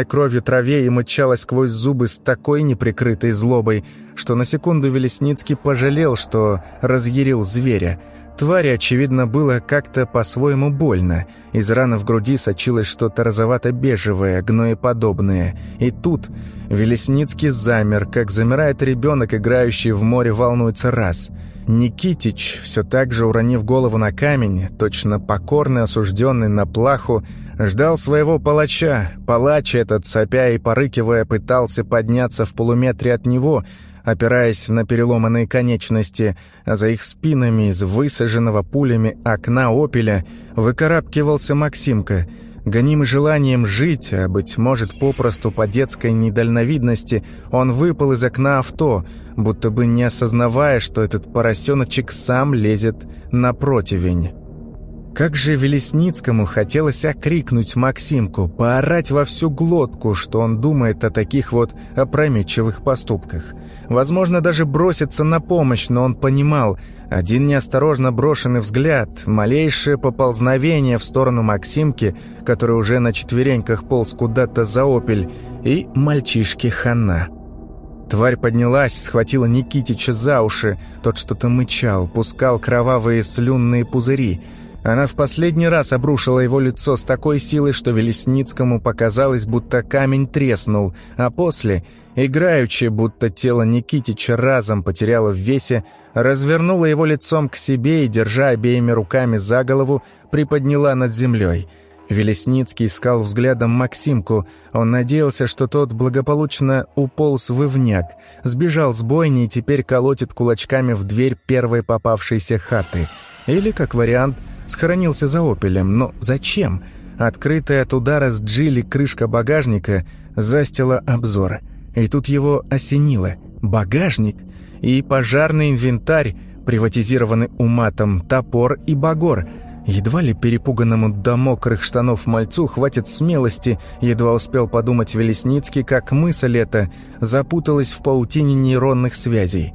кровью траве и мычала сквозь зубы с такой неприкрытой злобой, что на секунду Велесницкий пожалел, что разъярил зверя. Твари, очевидно, было как-то по-своему больно. Из раны в груди сочилось что-то розовато-бежевое, гноеподобное. И тут Велесницкий замер, как замирает ребенок, играющий в море, волнуется раз — Никитич, все так же уронив голову на камень, точно покорный осужденный на плаху, ждал своего палача. Палач этот, сопя и порыкивая, пытался подняться в полуметре от него, опираясь на переломанные конечности, а за их спинами из высаженного пулями окна «Опеля» выкарабкивался Максимка — Гонимый желанием жить, а, быть может, попросту по детской недальновидности, он выпал из окна авто, будто бы не осознавая, что этот поросеночек сам лезет на противень. Как же Велесницкому хотелось окрикнуть Максимку, поорать во всю глотку, что он думает о таких вот опрометчивых поступках. Возможно, даже броситься на помощь, но он понимал, один неосторожно брошенный взгляд, малейшее поползновение в сторону Максимки, который уже на четвереньках полз куда-то за опель, и мальчишки хана. Тварь поднялась, схватила Никитича за уши, тот что-то мычал, пускал кровавые слюнные пузыри — она в последний раз обрушила его лицо с такой силой, что Велесницкому показалось, будто камень треснул, а после, играючи, будто тело Никитича разом потеряло в весе, развернула его лицом к себе и, держа обеими руками за голову, приподняла над землей. Велесницкий искал взглядом Максимку. Он надеялся, что тот благополучно уполз в ивняк, сбежал с бойни и теперь колотит кулачками в дверь первой попавшейся хаты. Или, как вариант, схоронился за «Опелем», но зачем? Открытая от удара с Джили крышка багажника застила обзор. И тут его осенило. Багажник и пожарный инвентарь, приватизированный уматом, топор и багор. Едва ли перепуганному до мокрых штанов мальцу хватит смелости, едва успел подумать Велесницкий, как мысль эта запуталась в паутине нейронных связей.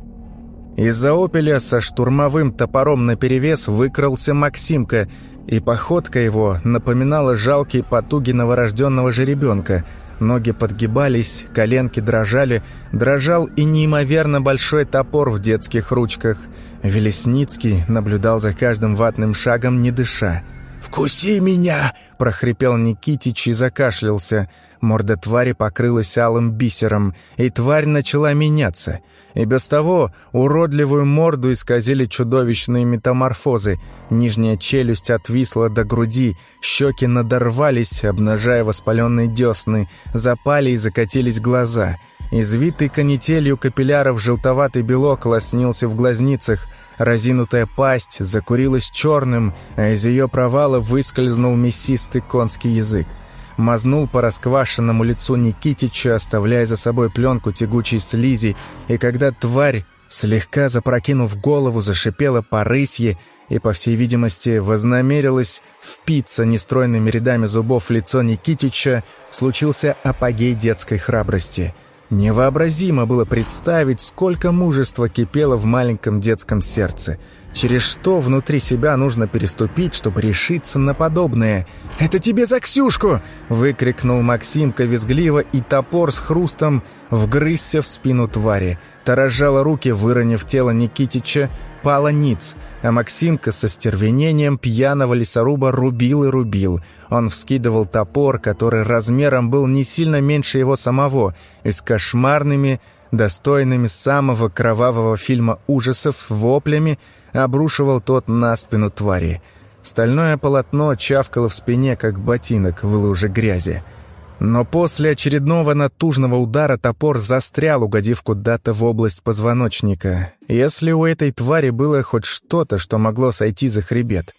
Из-за опеля со штурмовым топором наперевес выкрался Максимка, и походка его напоминала жалкие потуги новорожденного жеребенка. Ноги подгибались, коленки дрожали, дрожал и неимоверно большой топор в детских ручках. Велесницкий наблюдал за каждым ватным шагом, не дыша. «Вкуси меня!» — прохрипел Никитич и закашлялся. Морда твари покрылась алым бисером, и тварь начала меняться. И без того уродливую морду исказили чудовищные метаморфозы. Нижняя челюсть отвисла до груди, щеки надорвались, обнажая воспаленные десны, запали и закатились глаза. Извитый канителью капилляров желтоватый белок лоснился в глазницах, разинутая пасть закурилась черным, а из ее провала выскользнул мясистый конский язык мазнул по расквашенному лицу Никитича, оставляя за собой пленку тягучей слизи, и когда тварь, слегка запрокинув голову, зашипела по рысье и, по всей видимости, вознамерилась впиться нестройными рядами зубов в лицо Никитича, случился апогей детской храбрости. Невообразимо было представить, сколько мужества кипело в маленьком детском сердце — Через что внутри себя нужно переступить, чтобы решиться на подобное? «Это тебе за Ксюшку!» — выкрикнул Максимка визгливо, и топор с хрустом вгрызся в спину твари. Тарожала руки, выронив тело Никитича, пала ниц, а Максимка со стервенением пьяного лесоруба рубил и рубил. Он вскидывал топор, который размером был не сильно меньше его самого, и с кошмарными, достойными самого кровавого фильма ужасов, воплями — обрушивал тот на спину твари. Стальное полотно чавкало в спине, как ботинок в луже грязи. Но после очередного натужного удара топор застрял, угодив куда-то в область позвоночника. Если у этой твари было хоть что-то, что могло сойти за хребет.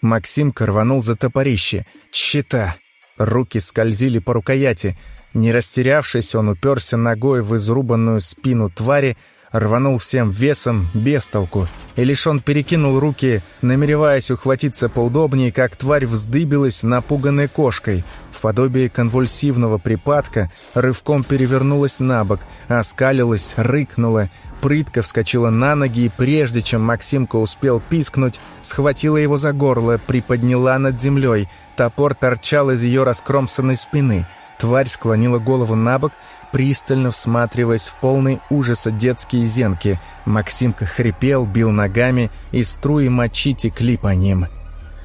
Максим рванул за топорище. Щита. Руки скользили по рукояти. Не растерявшись, он уперся ногой в изрубанную спину твари, рванул всем весом, без толку, и лишь он перекинул руки, намереваясь ухватиться поудобнее, как тварь вздыбилась напуганной кошкой. В подобии конвульсивного припадка рывком перевернулась на бок, оскалилась, рыкнула, прытко вскочила на ноги и прежде чем Максимка успел пискнуть, схватила его за горло, приподняла над землей. Топор торчал из ее раскромсанной спины — Тварь склонила голову на бок, пристально всматриваясь в полный ужаса детские зенки. Максимка хрипел, бил ногами, и струи мочи текли по ним.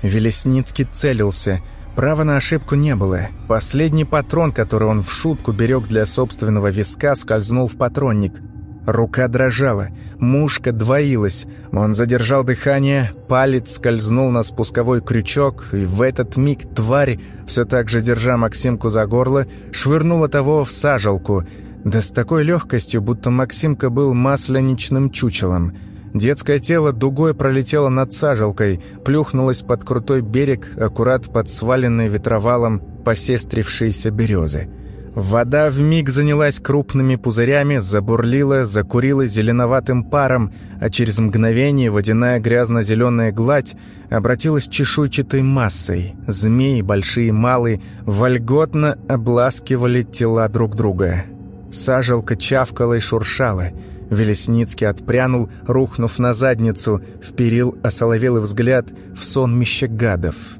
Велесницкий целился. Права на ошибку не было. Последний патрон, который он в шутку берег для собственного виска, скользнул в патронник — Рука дрожала, мушка двоилась. Он задержал дыхание, палец скользнул на спусковой крючок, и в этот миг тварь, все так же держа Максимку за горло, швырнула того в сажалку. Да с такой легкостью, будто Максимка был масленичным чучелом. Детское тело дугой пролетело над сажалкой, плюхнулось под крутой берег, аккурат под сваленной ветровалом посестрившиеся березы. Вода вмиг занялась крупными пузырями, забурлила, закурила зеленоватым паром, а через мгновение водяная грязно-зеленая гладь обратилась чешуйчатой массой. Змеи, большие и малые, вольготно обласкивали тела друг друга. Сажалка чавкала и шуршала. Велесницкий отпрянул, рухнув на задницу, вперил осоловелый взгляд в сонмище гадов.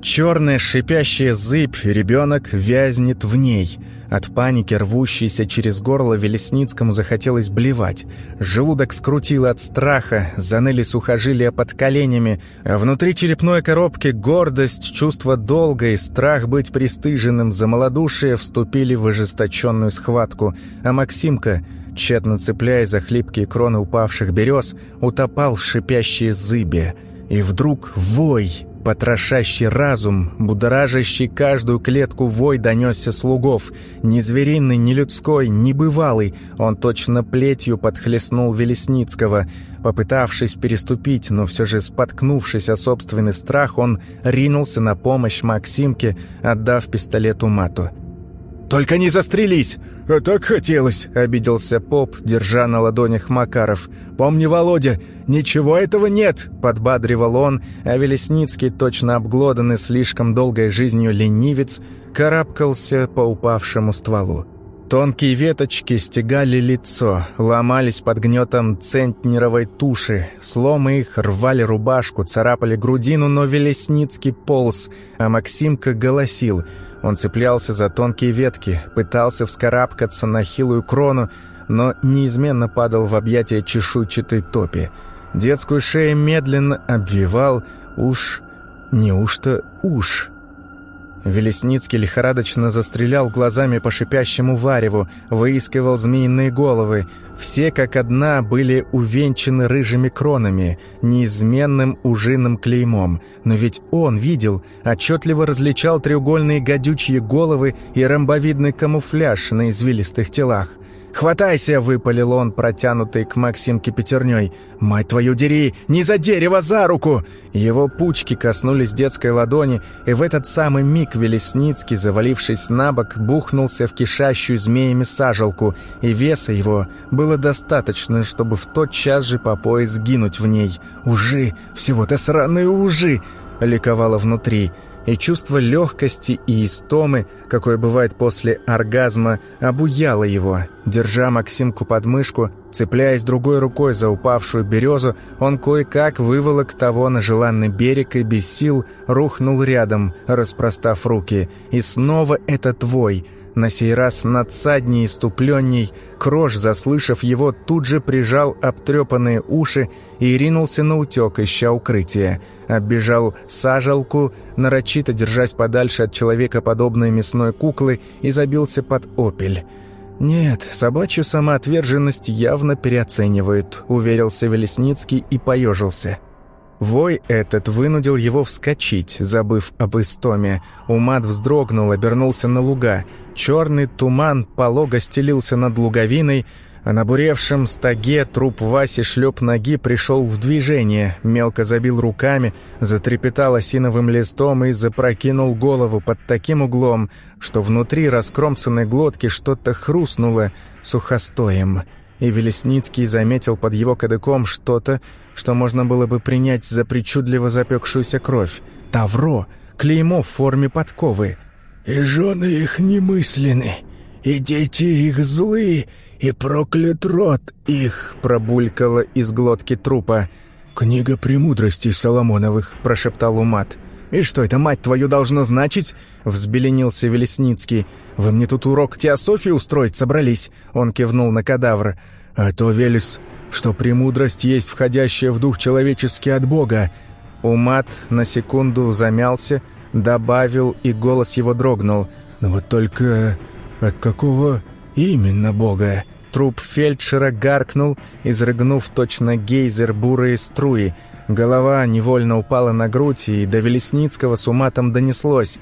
Черная шипящая зыбь, ребенок вязнет в ней. От паники, рвущейся через горло, Велесницкому захотелось блевать. Желудок скрутило от страха, заныли сухожилия под коленями, а внутри черепной коробки гордость, чувство долга и страх быть пристыженным за малодушие вступили в ожесточенную схватку, а Максимка, тщетно цепляясь за хлипкие кроны упавших берез, утопал в шипящей зыбе. И вдруг вой, Потрошащий разум, будоражащий каждую клетку вой донесся слугов. Ни звериный, ни людской, ни бывалый. Он точно плетью подхлестнул Велесницкого. Попытавшись переступить, но все же споткнувшись о собственный страх, он ринулся на помощь Максимке, отдав пистолету мату. «Только не застрелись! «А так хотелось», — обиделся поп, держа на ладонях Макаров. «Помни, Володя, ничего этого нет», — подбадривал он, а Велесницкий, точно обглоданный слишком долгой жизнью ленивец, карабкался по упавшему стволу. Тонкие веточки стегали лицо, ломались под гнетом центнеровой туши, сломы их рвали рубашку, царапали грудину, но Велесницкий полз, а Максимка голосил. Он цеплялся за тонкие ветки, пытался вскарабкаться на хилую крону, но неизменно падал в объятия чешуйчатой топи. Детскую шею медленно обвивал уж... неужто уж... Велесницкий лихорадочно застрелял глазами по шипящему вареву, выискивал змеиные головы. Все как одна были увенчаны рыжими кронами, неизменным ужиным клеймом. Но ведь он видел, отчетливо различал треугольные гадючьи головы и ромбовидный камуфляж на извилистых телах. «Хватайся!» — выпалил он, протянутый к Максимке пятерней. «Мать твою, дери! Не за дерево, за руку!» Его пучки коснулись детской ладони, и в этот самый миг Велесницкий, завалившись на бок, бухнулся в кишащую змеями сажалку, и веса его было достаточно, чтобы в тот час же по пояс сгинуть в ней. «Ужи! Всего-то сраные ужи!» — ликовало внутри — и чувство легкости и истомы, какое бывает после оргазма, обуяло его. Держа Максимку под мышку, цепляясь другой рукой за упавшую березу, он кое-как выволок того на желанный берег и без сил рухнул рядом, распростав руки. И снова это твой — на сей раз надсадней и ступленней, Крош, заслышав его, тут же прижал обтрепанные уши и ринулся на утек, ища укрытия. Оббежал сажалку, нарочито держась подальше от человекоподобной мясной куклы, и забился под опель. «Нет, собачью самоотверженность явно переоценивают», — уверился Велесницкий и поежился. Вой этот вынудил его вскочить, забыв об истоме. Умат вздрогнул, обернулся на луга. Черный туман полого стелился над луговиной, а на буревшем стаге труп Васи шлеп ноги пришел в движение, мелко забил руками, затрепетал осиновым листом и запрокинул голову под таким углом, что внутри раскромсанной глотки что-то хрустнуло сухостоем и Велесницкий заметил под его кадыком что-то, что можно было бы принять за причудливо запекшуюся кровь. Тавро, клеймо в форме подковы. «И жены их немысленны, и дети их злы, и проклят род их», — пробулькало из глотки трупа. «Книга премудростей Соломоновых», — прошептал Умат. «И что это, мать твою, должно значить?» — взбеленился Велесницкий. «Вы мне тут урок теософии устроить собрались?» Он кивнул на кадавр. «А то, Велес, что премудрость есть входящая в дух человеческий от Бога». Умат на секунду замялся, добавил, и голос его дрогнул. «Но вот только от какого именно Бога?» Труп фельдшера гаркнул, изрыгнув точно гейзер бурые струи. Голова невольно упала на грудь, и до Велесницкого с уматом донеслось.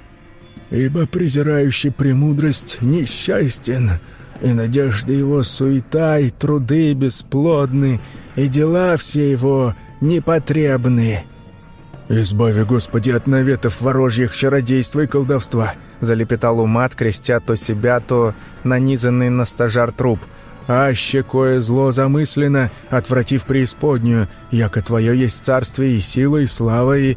Ибо презирающий премудрость несчастен, и надежды его суета, и труды бесплодны, и дела все его непотребны». «Избави, Господи, от наветов ворожьих чародейства и колдовства!» — залепетал умат, крестя то себя, то нанизанный на стажар труп. «Аще кое зло замыслено, отвратив преисподнюю, яко твое есть царствие и сила, и слава, и...»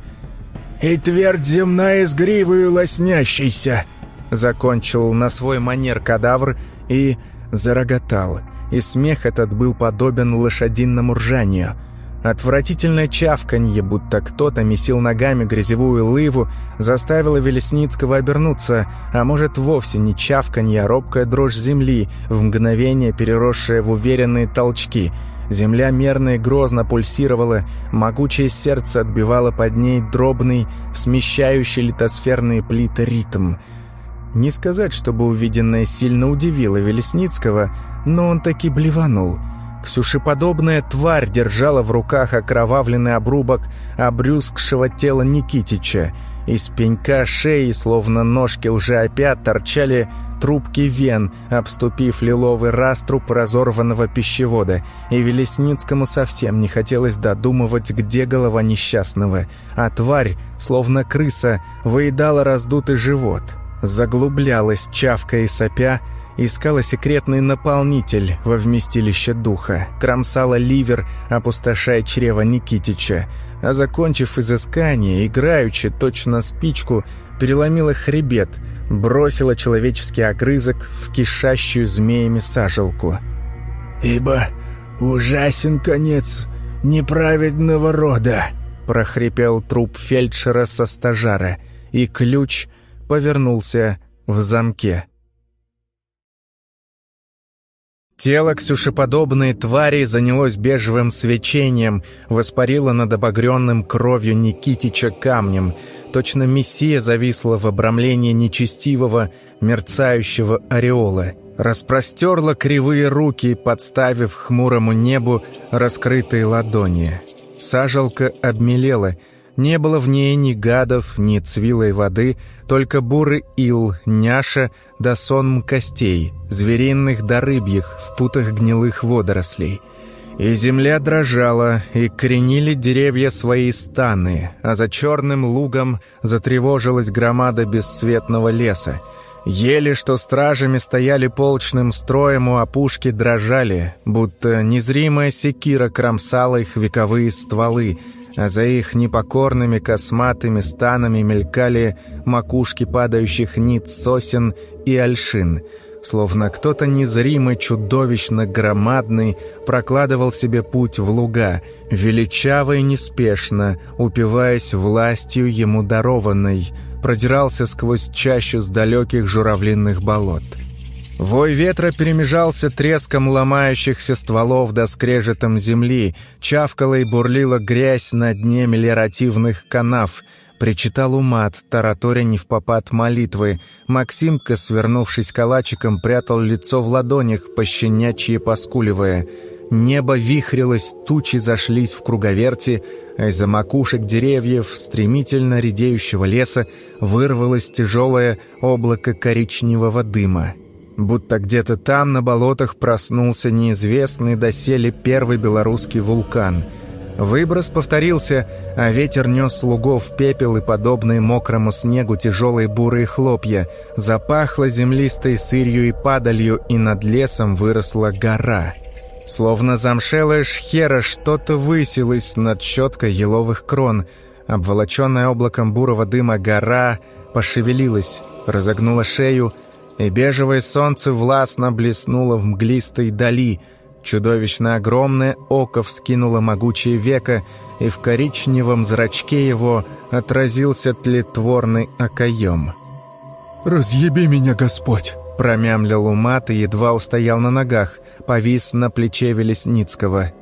и твердь земная с гривою лоснящейся!» Закончил на свой манер кадавр и зароготал. И смех этот был подобен лошадиному ржанию. Отвратительное чавканье, будто кто-то месил ногами грязевую лыву, заставило Велесницкого обернуться, а может вовсе не чавканье, а робкая дрожь земли, в мгновение переросшая в уверенные толчки — Земля мерно и грозно пульсировала, могучее сердце отбивало под ней дробный, смещающий литосферные плиты ритм. Не сказать, чтобы увиденное сильно удивило Велесницкого, но он таки блеванул. Ксюшеподобная тварь держала в руках окровавленный обрубок обрюзгшего тела Никитича — из пенька шеи, словно ножки лжеопят, торчали трубки вен, обступив лиловый раструб разорванного пищевода, и Велесницкому совсем не хотелось додумывать, где голова несчастного, а тварь, словно крыса, выедала раздутый живот. Заглублялась, чавкая и сопя, искала секретный наполнитель во вместилище духа, кромсала ливер, опустошая чрево Никитича, а закончив изыскание, играючи точно спичку, переломила хребет, бросила человеческий огрызок в кишащую змеями сажалку. «Ибо ужасен конец неправедного рода», — прохрипел труп фельдшера со стажара, и ключ повернулся в замке. Тело ксюшеподобной твари занялось бежевым свечением, воспарило над обогренным кровью Никитича камнем. Точно мессия зависла в обрамлении нечестивого, мерцающего ореола. Распростерла кривые руки, подставив хмурому небу раскрытые ладони. Сажалка обмелела — не было в ней ни гадов, ни цвилой воды, только бурый ил, няша да сонм костей, звериных да рыбьих в путах гнилых водорослей. И земля дрожала, и коренили деревья свои станы, а за черным лугом затревожилась громада бесцветного леса. Еле что стражами стояли полчным строем у опушки дрожали, будто незримая секира кромсала их вековые стволы — а за их непокорными косматыми станами мелькали макушки падающих ниц сосен и альшин, словно кто-то незримый, чудовищно громадный прокладывал себе путь в луга, величаво и неспешно, упиваясь властью ему дарованной, продирался сквозь чащу с далеких журавлинных болот. Вой ветра перемежался треском ломающихся стволов до скрежетом земли, чавкала и бурлила грязь на дне мелиоративных канав, причитал умат, тараторя не в попад молитвы. Максимка, свернувшись калачиком, прятал лицо в ладонях, пощенячье поскуливая. Небо вихрилось, тучи зашлись в круговерти, а из-за макушек деревьев, стремительно редеющего леса, вырвалось тяжелое облако коричневого дыма будто где-то там на болотах проснулся неизвестный доселе первый белорусский вулкан. Выброс повторился, а ветер нес слугов пепел и подобные мокрому снегу тяжелые бурые хлопья. Запахло землистой сырью и падалью, и над лесом выросла гора. Словно замшелая шхера что-то высилось над щеткой еловых крон. Обволоченная облаком бурого дыма гора пошевелилась, разогнула шею — и бежевое солнце властно блеснуло в мглистой дали. Чудовищно огромное око вскинуло могучее веко, и в коричневом зрачке его отразился тлетворный окоем. «Разъеби меня, Господь!» промямлил Умат и едва устоял на ногах, повис на плече Велесницкого.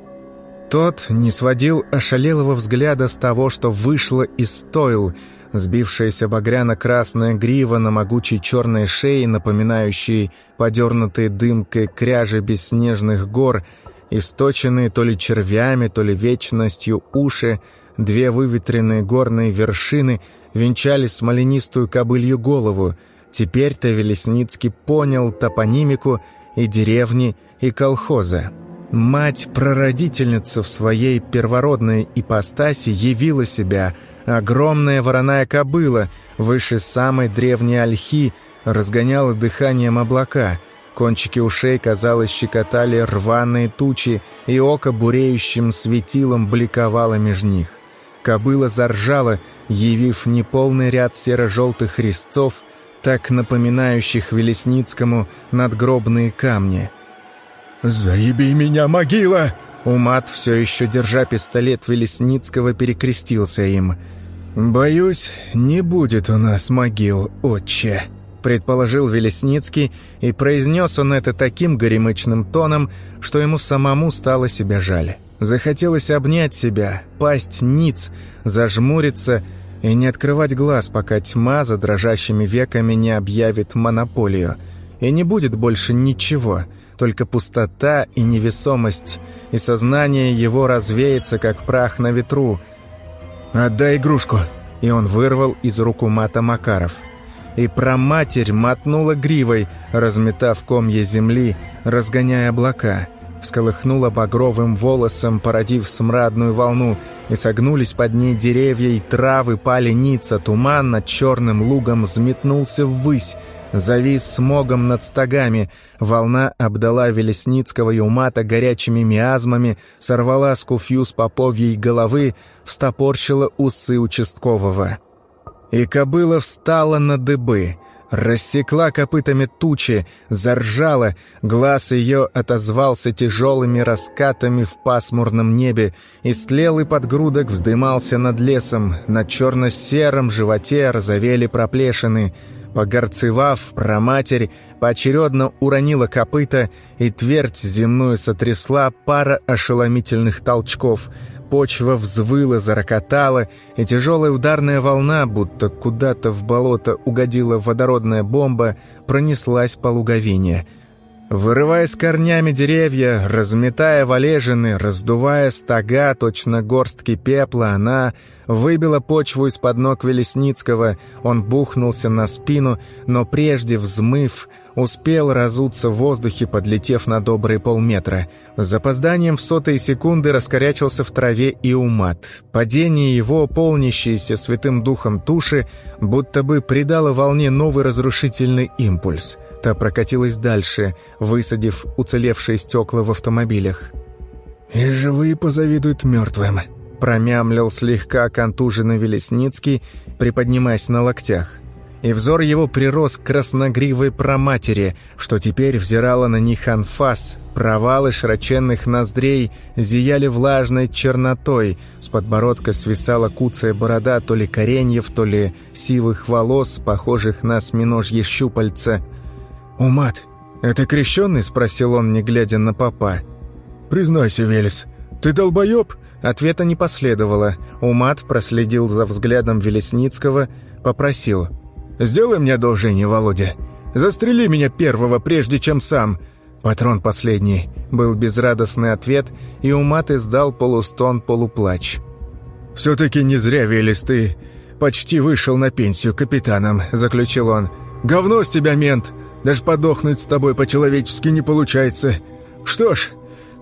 Тот не сводил ошалелого взгляда с того, что вышло из стойл, сбившаяся багряно-красная грива на могучей черной шее, напоминающей подернутые дымкой кряжи бесснежных гор, источенные то ли червями, то ли вечностью уши, две выветренные горные вершины венчали смоленистую кобылью голову. Теперь-то Велесницкий понял топонимику и деревни, и колхоза. Мать-прародительница в своей первородной ипостаси явила себя – Огромная вороная кобыла, выше самой древней ольхи, разгоняла дыханием облака. Кончики ушей, казалось, щекотали рваные тучи, и око буреющим светилом бликовало меж них. Кобыла заржала, явив неполный ряд серо-желтых резцов, так напоминающих Велесницкому надгробные камни. «Заеби меня, могила!» Умат, все еще держа пистолет Велесницкого, перекрестился им – «Боюсь, не будет у нас могил, отче», — предположил Велесницкий, и произнес он это таким горемычным тоном, что ему самому стало себя жаль. Захотелось обнять себя, пасть ниц, зажмуриться и не открывать глаз, пока тьма за дрожащими веками не объявит монополию. И не будет больше ничего, только пустота и невесомость, и сознание его развеется, как прах на ветру — «Отдай игрушку!» И он вырвал из рук мата Макаров. И проматерь мотнула гривой, разметав комья земли, разгоняя облака. Всколыхнула багровым волосом, породив смрадную волну, и согнулись под ней деревья и травы, пали ница, туман над черным лугом взметнулся ввысь, завис смогом над стогами. Волна обдала Велесницкого и Умата горячими миазмами, сорвала скуфью с поповьей головы, встопорщила усы участкового. И кобыла встала на дыбы. Рассекла копытами тучи, заржала, глаз ее отозвался тяжелыми раскатами в пасмурном небе, и стлелый подгрудок вздымался над лесом, на черно-сером животе разовели проплешины. Погорцевав, проматерь поочередно уронила копыта, и твердь земную сотрясла пара ошеломительных толчков — Почва взвыла, зарокотала, и тяжелая ударная волна, будто куда-то в болото угодила водородная бомба, пронеслась по луговине. Вырывая с корнями деревья, разметая валежины, раздувая стога, точно горстки пепла, она выбила почву из-под ног Велесницкого, он бухнулся на спину, но прежде взмыв, успел разуться в воздухе, подлетев на добрые полметра. С запозданием в сотые секунды раскорячился в траве и умат. Падение его, полнящееся святым духом туши, будто бы придало волне новый разрушительный импульс. Та прокатилась дальше, высадив уцелевшие стекла в автомобилях. «И живые позавидуют мертвым», — промямлил слегка контуженный Велесницкий, приподнимаясь на локтях и взор его прирос к красногривой проматери, что теперь взирала на них анфас. Провалы широченных ноздрей зияли влажной чернотой, с подбородка свисала куцая борода то ли кореньев, то ли сивых волос, похожих на осьминожье щупальца. «Умат, это крещенный?» — спросил он, не глядя на папа. «Признайся, Велес, ты долбоеб?» Ответа не последовало. Умат проследил за взглядом Велесницкого, попросил — Сделай мне одолжение, Володя. Застрели меня первого, прежде чем сам. Патрон последний. Был безрадостный ответ, и Умат издал полустон-полуплач. «Все-таки не зря, Велес, ты почти вышел на пенсию капитаном», — заключил он. «Говно с тебя, мент! Даже подохнуть с тобой по-человечески не получается. Что ж,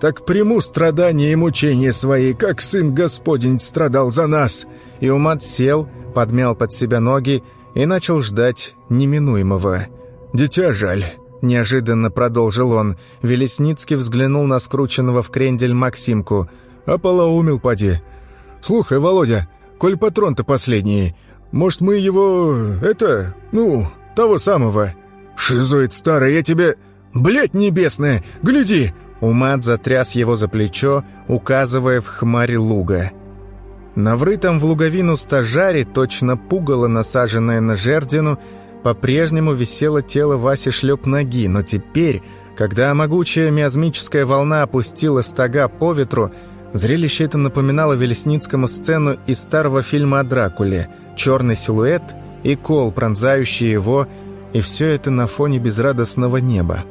так приму страдания и мучения свои, как сын Господень страдал за нас». И Умат сел, подмял под себя ноги и начал ждать неминуемого. «Дитя жаль», — неожиданно продолжил он. Велесницкий взглянул на скрученного в крендель Максимку. «Ополоумил, поди. Слухай, Володя, коль патрон-то последний, может, мы его... это... ну, того самого...» «Шизоид старый, я тебе... Блядь небесная, гляди!» Умат затряс его за плечо, указывая в хмарь луга. На врытом в луговину стажаре, точно пугало насаженное на жердину, по-прежнему висело тело Васи шлеп ноги, но теперь, когда могучая миазмическая волна опустила стога по ветру, зрелище это напоминало Велесницкому сцену из старого фильма о Дракуле, черный силуэт и кол, пронзающий его, и все это на фоне безрадостного неба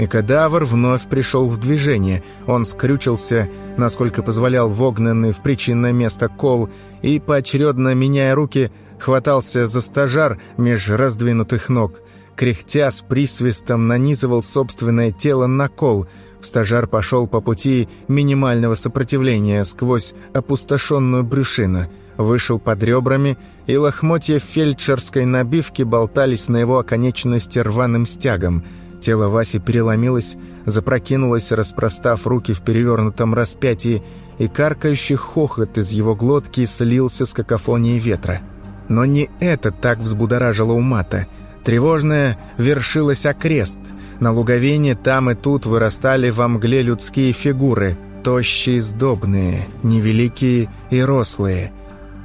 и кадавр вновь пришел в движение. Он скрючился, насколько позволял вогнанный в причинное место кол, и, поочередно меняя руки, хватался за стажар меж раздвинутых ног. Кряхтя с присвистом нанизывал собственное тело на кол. Стажар пошел по пути минимального сопротивления сквозь опустошенную брюшину. Вышел под ребрами, и лохмотья фельдшерской набивки болтались на его оконечности рваным стягом – Тело Васи переломилось, запрокинулось, распростав руки в перевернутом распятии, и каркающий хохот из его глотки слился с какофонией ветра. Но не это так взбудоражило Умата. Тревожное вершилось окрест. На луговине там и тут вырастали во мгле людские фигуры, тощие, сдобные, невеликие и рослые.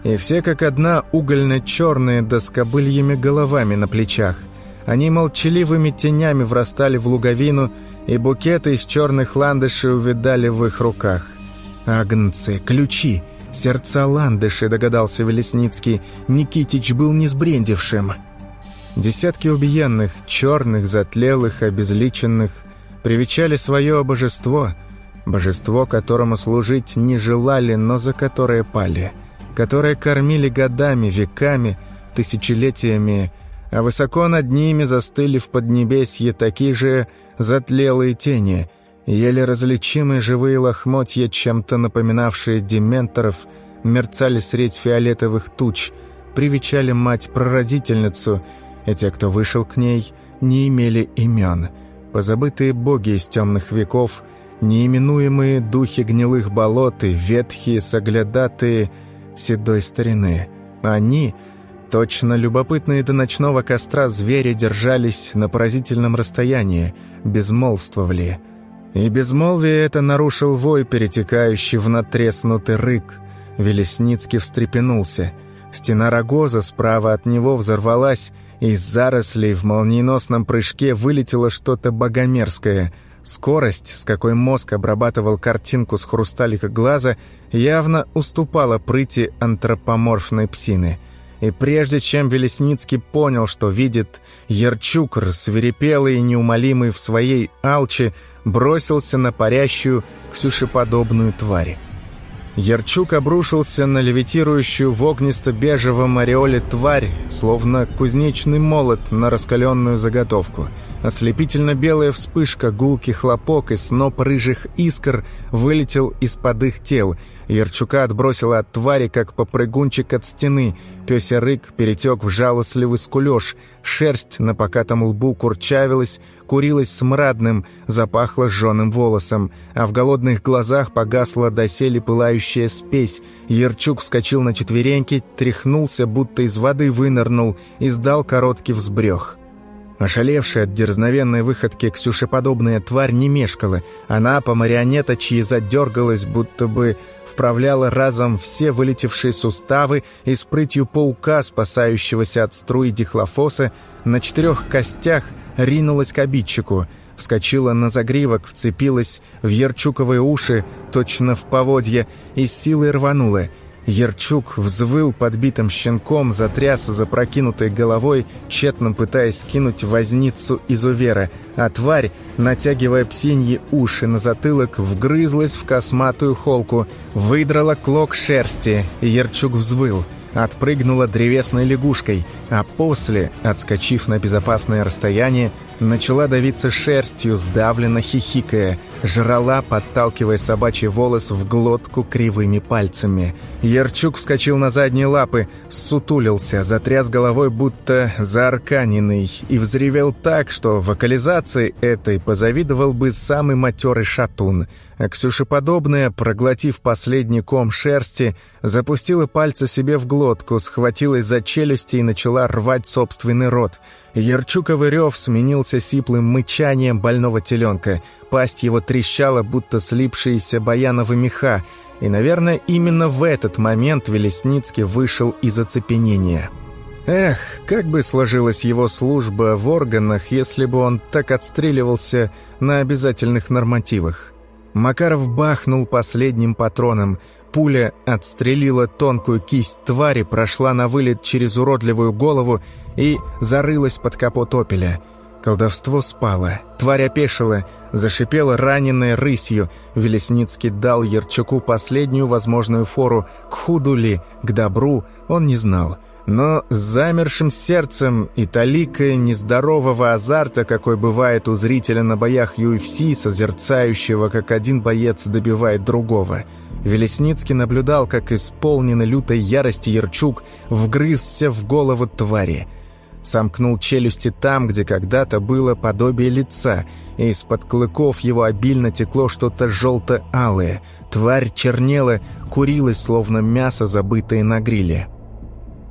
И все как одна угольно-черные да с кобыльями головами на плечах – они молчаливыми тенями врастали в луговину, и букеты из черных ландышей увидали в их руках. «Агнцы, ключи, сердца ландыши», — догадался Велесницкий. Никитич был не сбрендившим. Десятки убиенных, черных, затлелых, обезличенных, привечали свое божество, божество, которому служить не желали, но за которое пали, которое кормили годами, веками, тысячелетиями, а высоко над ними застыли в поднебесье такие же затлелые тени, еле различимые живые лохмотья, чем-то напоминавшие дементоров, мерцали средь фиолетовых туч, привечали мать-прародительницу, и те, кто вышел к ней, не имели имен. Позабытые боги из темных веков, неименуемые духи гнилых болот и ветхие соглядатые седой старины. Они — Точно любопытные до ночного костра звери держались на поразительном расстоянии, безмолвствовали. И безмолвие это нарушил вой, перетекающий в натреснутый рык. Велесницкий встрепенулся. Стена рогоза справа от него взорвалась, и из зарослей в молниеносном прыжке вылетело что-то богомерзкое. Скорость, с какой мозг обрабатывал картинку с хрусталика глаза, явно уступала прыти антропоморфной псины — и прежде чем Велесницкий понял, что видит, Ярчук, рассверепелый и неумолимый в своей алче, бросился на парящую, ксюшеподобную тварь. Ярчук обрушился на левитирующую в огнисто-бежевом ореоле тварь, словно кузнечный молот на раскаленную заготовку. Ослепительно белая вспышка, гулкий хлопок и сноп рыжих искр вылетел из-под их тел — Ярчука отбросила от твари, как попрыгунчик от стены. Пёся рык перетек в жалостливый скулёж. Шерсть на покатом лбу курчавилась, курилась смрадным, запахло жженым волосом. А в голодных глазах погасла доселе пылающая спесь. Ярчук вскочил на четвереньки, тряхнулся, будто из воды вынырнул, и сдал короткий взбрёх. Ошалевшая от дерзновенной выходки ксюшеподобная тварь не мешкала. Она по марионеточьи задергалась, будто бы вправляла разом все вылетевшие суставы и с прытью паука, спасающегося от струи дихлофоса, на четырех костях ринулась к обидчику. Вскочила на загривок, вцепилась в ярчуковые уши, точно в поводье, и силой рванула — Ярчук взвыл подбитым щенком, затряс запрокинутой головой, тщетно пытаясь скинуть возницу изувера, а тварь, натягивая псиньи уши на затылок, вгрызлась в косматую холку, выдрала клок шерсти, и Ярчук взвыл — отпрыгнула древесной лягушкой, а после, отскочив на безопасное расстояние, начала давиться шерстью, сдавленно хихикая, жрала, подталкивая собачий волос в глотку кривыми пальцами. Ярчук вскочил на задние лапы, сутулился, затряс головой, будто заарканенный, и взревел так, что вокализации этой позавидовал бы самый матерый шатун — а Ксюшеподобная, проглотив последний ком шерсти, запустила пальцы себе в глотку, схватилась за челюсти и начала рвать собственный рот. Ярчуковый рев сменился сиплым мычанием больного теленка. Пасть его трещала, будто слипшиеся баяновы меха. И, наверное, именно в этот момент Велесницкий вышел из оцепенения. Эх, как бы сложилась его служба в органах, если бы он так отстреливался на обязательных нормативах. Макаров бахнул последним патроном. Пуля отстрелила тонкую кисть твари, прошла на вылет через уродливую голову и зарылась под капот опеля. Колдовство спало. Тварь опешила, зашипела раненой рысью. Велесницкий дал Ярчуку последнюю возможную фору. К худу ли, к добру, он не знал но с замершим сердцем и таликой нездорового азарта, какой бывает у зрителя на боях UFC, созерцающего, как один боец добивает другого. Велесницкий наблюдал, как исполненный лютой ярости Ярчук вгрызся в голову твари. Сомкнул челюсти там, где когда-то было подобие лица, и из-под клыков его обильно текло что-то желто-алое. Тварь чернела, курилась, словно мясо, забытое на гриле.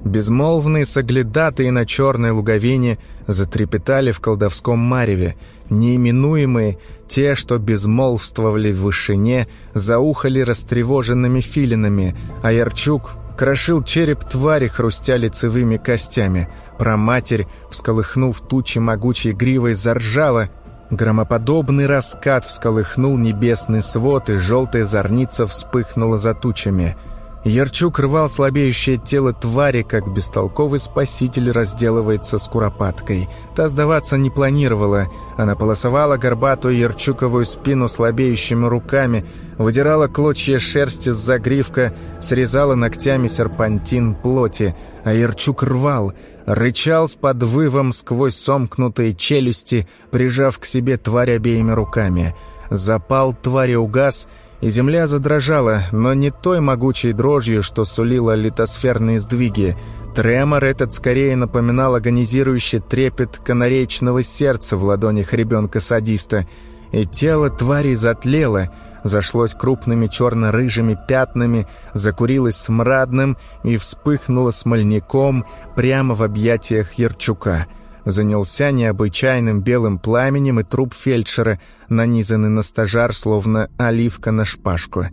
Безмолвные соглядатые на черной луговине затрепетали в колдовском мареве, неименуемые, те, что безмолвствовали в вышине, заухали растревоженными филинами, а Ярчук крошил череп твари, хрустя лицевыми костями. Про матерь, всколыхнув тучи могучей гривой, заржала. Громоподобный раскат всколыхнул небесный свод, и желтая зорница вспыхнула за тучами — Ярчук рвал слабеющее тело твари, как бестолковый спаситель разделывается с куропаткой. Та сдаваться не планировала. Она полосовала горбатую Ярчуковую спину слабеющими руками, выдирала клочья шерсти с загривка, срезала ногтями серпантин плоти, а Ярчук рвал, рычал с подвывом сквозь сомкнутые челюсти, прижав к себе тварь обеими руками. Запал твари угас — и земля задрожала, но не той могучей дрожью, что сулила литосферные сдвиги. Тремор этот скорее напоминал агонизирующий трепет канаречного сердца в ладонях ребенка-садиста. И тело твари затлело, зашлось крупными черно-рыжими пятнами, закурилось смрадным и вспыхнуло смольником прямо в объятиях Ярчука. Занялся необычайным белым пламенем и труп фельдшера, нанизанный на стажар, словно оливка на шпажку.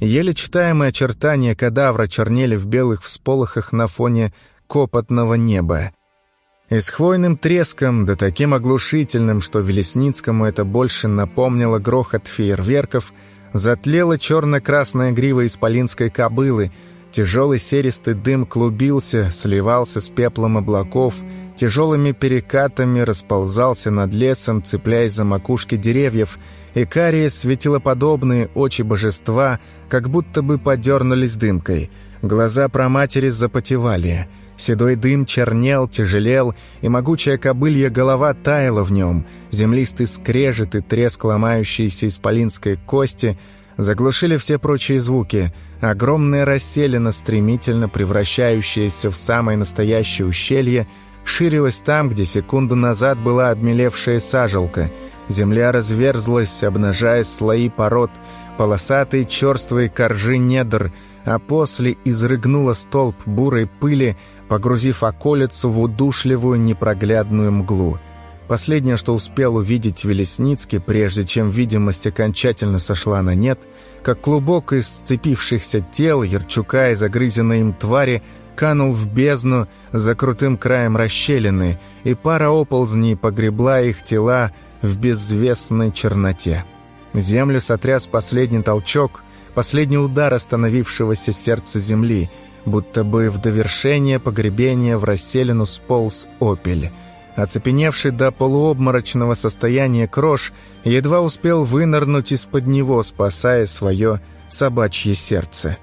Еле читаемые очертания кадавра чернели в белых всполохах на фоне копотного неба. И с хвойным треском, да таким оглушительным, что Велесницкому это больше напомнило грохот фейерверков, затлела черно-красная грива исполинской кобылы, тяжелый серистый дым клубился, сливался с пеплом облаков, тяжелыми перекатами расползался над лесом, цепляясь за макушки деревьев, и карие светилоподобные очи божества как будто бы подернулись дымкой. Глаза проматери запотевали — Седой дым чернел, тяжелел, и могучая кобылья голова таяла в нем. Землистый скрежет и треск ломающейся исполинской кости заглушили все прочие звуки. Огромная расселена, стремительно превращающаяся в самое настоящее ущелье, ширилась там, где секунду назад была обмелевшая сажалка. Земля разверзлась, обнажая слои пород, полосатые черствые коржи недр, а после изрыгнула столб бурой пыли, погрузив околицу в удушливую непроглядную мглу. Последнее, что успел увидеть Велесницкий, прежде чем видимость окончательно сошла на нет, как клубок из сцепившихся тел Ярчука и загрызенной им твари канул в бездну за крутым краем расщелины, и пара оползней погребла их тела в безвестной черноте. Землю сотряс последний толчок, последний удар остановившегося сердца земли — будто бы в довершение погребения в расселину сполз опель. Оцепеневший до полуобморочного состояния крош едва успел вынырнуть из-под него, спасая свое собачье сердце.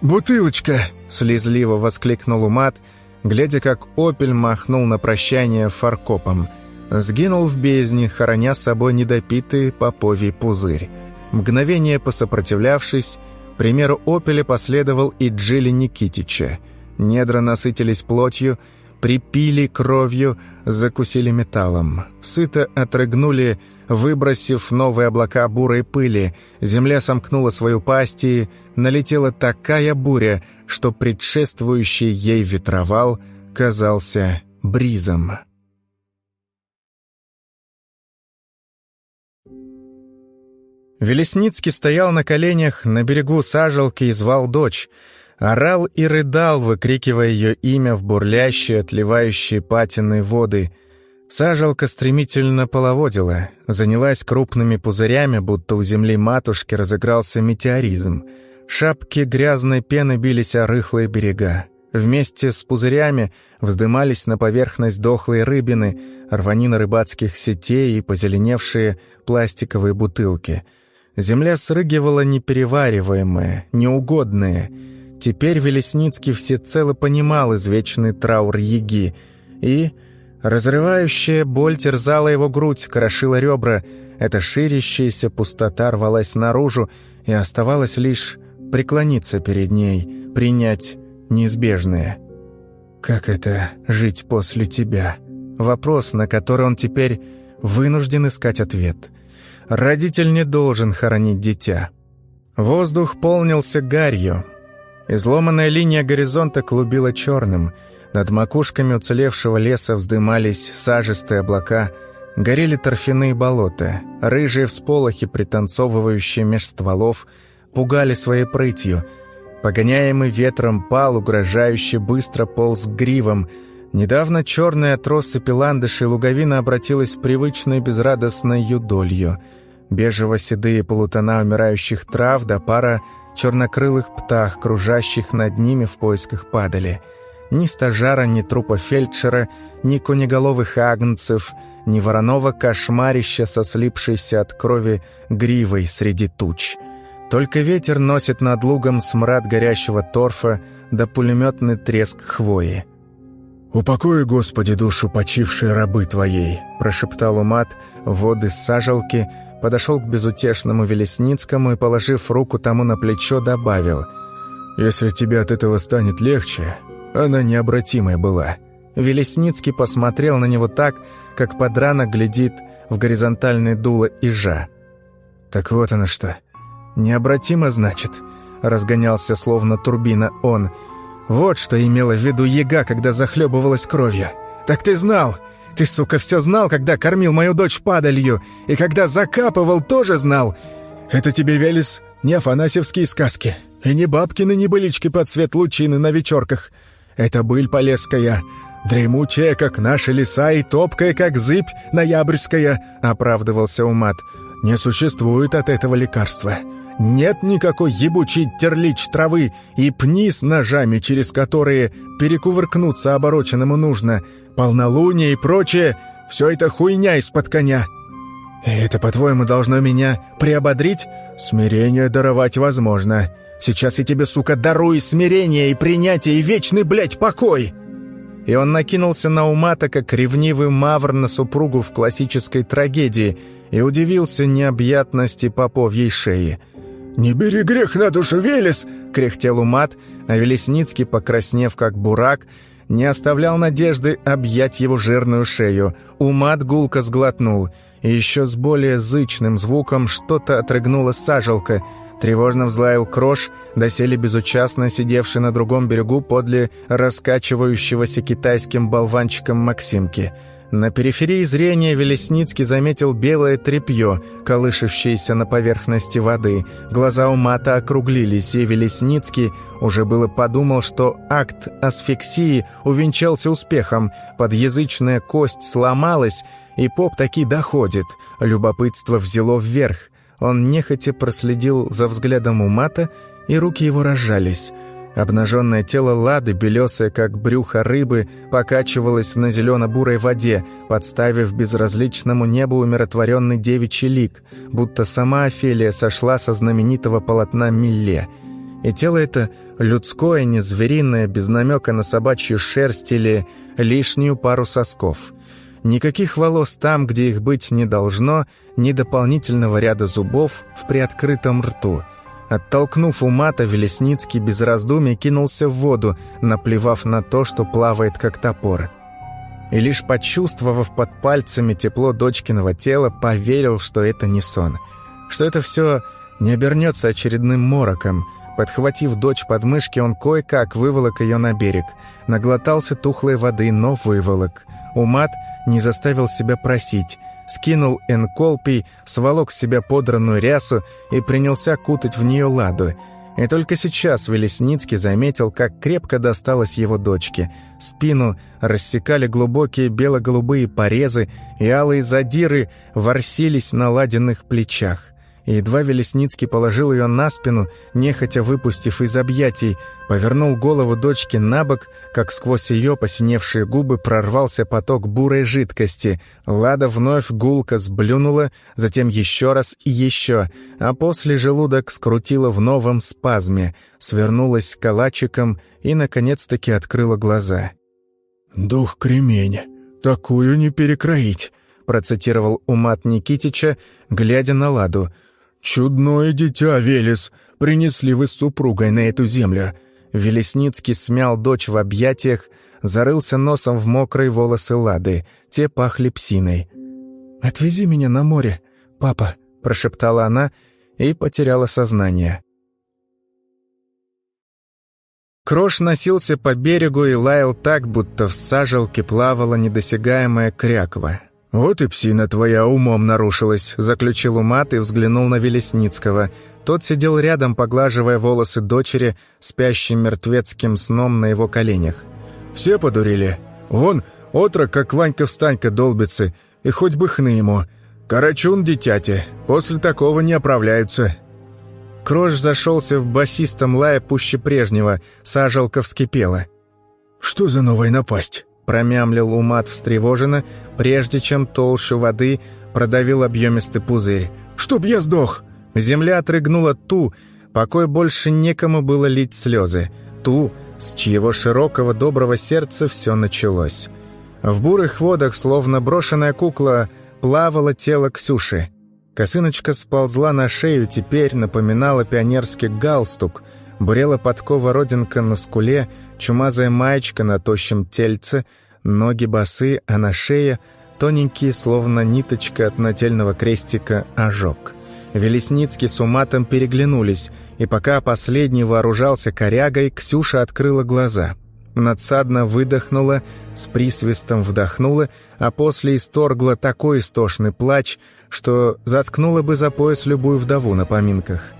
«Бутылочка!» — слезливо воскликнул Умат, глядя, как опель махнул на прощание фаркопом. Сгинул в бездне, хороня с собой недопитый поповий пузырь. Мгновение посопротивлявшись, примеру Опеля последовал и Джили Никитича. Недра насытились плотью, припили кровью, закусили металлом. Сыто отрыгнули, выбросив новые облака бурой пыли. Земля сомкнула свою пасть и налетела такая буря, что предшествующий ей ветровал казался бризом. Велесницкий стоял на коленях на берегу сажалки и звал дочь. Орал и рыдал, выкрикивая ее имя в бурлящие, отливающие патиной воды. Сажалка стремительно половодила, занялась крупными пузырями, будто у земли матушки разыгрался метеоризм. Шапки грязной пены бились о рыхлые берега. Вместе с пузырями вздымались на поверхность дохлые рыбины, рванины рыбацких сетей и позеленевшие пластиковые бутылки — Земля срыгивала неперевариваемое, неугодное. Теперь Велесницкий всецело понимал извечный траур Яги, и... Разрывающая боль терзала его грудь, крошила ребра. Эта ширящаяся пустота рвалась наружу, и оставалось лишь преклониться перед ней, принять неизбежное. «Как это — жить после тебя?» Вопрос, на который он теперь вынужден искать ответ. Родитель не должен хоронить дитя. Воздух полнился гарью. Изломанная линия горизонта клубила черным. Над макушками уцелевшего леса вздымались сажистые облака, горели торфяные болота. Рыжие всполохи, пританцовывающие меж стволов, пугали своей прытью. Погоняемый ветром пал, угрожающе быстро полз гривом — Недавно черная от россыпи ландышей луговина обратилась привычной безрадостной юдолью. Бежево-седые полутона умирающих трав да пара чернокрылых птах, кружащих над ними в поисках падали. Ни стажара, ни трупа фельдшера, ни конеголовых агнцев, ни вороного кошмарища со слипшейся от крови гривой среди туч. Только ветер носит над лугом смрад горящего торфа да пулеметный треск хвои. «Упокой, Господи, душу почившей рабы Твоей», — прошептал Умат воды с сажалки, подошел к безутешному Велесницкому и, положив руку тому на плечо, добавил, «Если тебе от этого станет легче, она необратимая была». Велесницкий посмотрел на него так, как подрана глядит в горизонтальное дуло ижа. «Так вот оно что. «Необратимо, значит?» — разгонялся словно турбина он. «Вот что имела в виду яга, когда захлебывалась кровью. Так ты знал! Ты, сука, все знал, когда кормил мою дочь падалью, и когда закапывал, тоже знал! Это тебе, Велес, не афанасьевские сказки, и не бабкины небылички под цвет лучины на вечерках. Это быль полесская, дремучая, как наши леса, и топкая, как зыбь ноябрьская», — оправдывался Умат. «Не существует от этого лекарства». Нет никакой ебучей терлич травы и пни с ножами, через которые перекувыркнуться обороченному нужно, полнолуние и прочее — все это хуйня из-под коня. И это, по-твоему, должно меня приободрить? Смирение даровать возможно. Сейчас я тебе, сука, дарую смирение и принятие и вечный, блядь, покой!» И он накинулся на Умата, как ревнивый мавр на супругу в классической трагедии, и удивился необъятности поповьей шеи — «Не бери грех на душу, Велес!» — кряхтел Умат, а Велесницкий, покраснев как бурак, не оставлял надежды объять его жирную шею. Умат гулко сглотнул, и еще с более зычным звуком что-то отрыгнула сажалка. Тревожно взлаял крош, доселе безучастно сидевший на другом берегу подле раскачивающегося китайским болванчиком Максимки — на периферии зрения Велесницкий заметил белое тряпье, колышущееся на поверхности воды. Глаза у мата округлились, и Велесницкий уже было подумал, что акт асфиксии увенчался успехом. Подъязычная кость сломалась, и поп таки доходит. Любопытство взяло вверх. Он нехотя проследил за взглядом у мата, и руки его разжались. Обнаженное тело Лады, белесое, как брюхо рыбы, покачивалось на зелено-бурой воде, подставив безразличному небу умиротворенный девичий лик, будто сама Офелия сошла со знаменитого полотна Милле. И тело это людское, не звериное, без намека на собачью шерсть или лишнюю пару сосков. Никаких волос там, где их быть не должно, ни дополнительного ряда зубов в приоткрытом рту — Оттолкнув Умата, Велесницкий без раздумий кинулся в воду, наплевав на то, что плавает как топор. И лишь почувствовав под пальцами тепло дочкиного тела, поверил, что это не сон. Что это все не обернется очередным мороком. Подхватив дочь под мышки, он кое-как выволок ее на берег. Наглотался тухлой воды, но выволок. Умат не заставил себя просить – скинул энколпий, сволок с себя подранную рясу и принялся кутать в нее ладу. И только сейчас Велесницкий заметил, как крепко досталось его дочке. Спину рассекали глубокие бело-голубые порезы, и алые задиры ворсились на ладенных плечах и едва Велесницкий положил ее на спину, нехотя выпустив из объятий, повернул голову дочки на бок, как сквозь ее посиневшие губы прорвался поток бурой жидкости. Лада вновь гулко сблюнула, затем еще раз и еще, а после желудок скрутила в новом спазме, свернулась калачиком и, наконец-таки, открыла глаза. «Дух кремень, такую не перекроить», процитировал Умат Никитича, глядя на Ладу — «Чудное дитя, Велес, принесли вы с супругой на эту землю». Велесницкий смял дочь в объятиях, зарылся носом в мокрые волосы Лады, те пахли псиной. «Отвези меня на море, папа», — прошептала она и потеряла сознание. Крош носился по берегу и лаял так, будто в сажалке плавала недосягаемая кряква. «Вот и псина твоя умом нарушилась», — заключил Умат и взглянул на Велесницкого. Тот сидел рядом, поглаживая волосы дочери, спящим мертвецким сном на его коленях. «Все подурили. Вон, отрок, как Ванька-встанька долбится, и хоть бы хны ему. Карачун, дитяти, после такого не оправляются». Крош зашелся в басистом лае пуще прежнего, сажалка вскипела. «Что за новая напасть?» Промямлил Умат встревоженно, прежде чем толще воды продавил объемистый пузырь. «Чтоб я сдох!» Земля отрыгнула ту, покой больше некому было лить слезы. Ту, с чьего широкого доброго сердца все началось. В бурых водах, словно брошенная кукла, плавало тело Ксюши. Косыночка сползла на шею, теперь напоминала пионерский галстук — бурела подкова родинка на скуле, чумазая маечка на тощем тельце, ноги босы, а на шее тоненький, словно ниточка от нательного крестика, ожог. Велесницкий с Уматом переглянулись, и пока последний вооружался корягой, Ксюша открыла глаза. Надсадно выдохнула, с присвистом вдохнула, а после исторгла такой истошный плач, что заткнула бы за пояс любую вдову на поминках.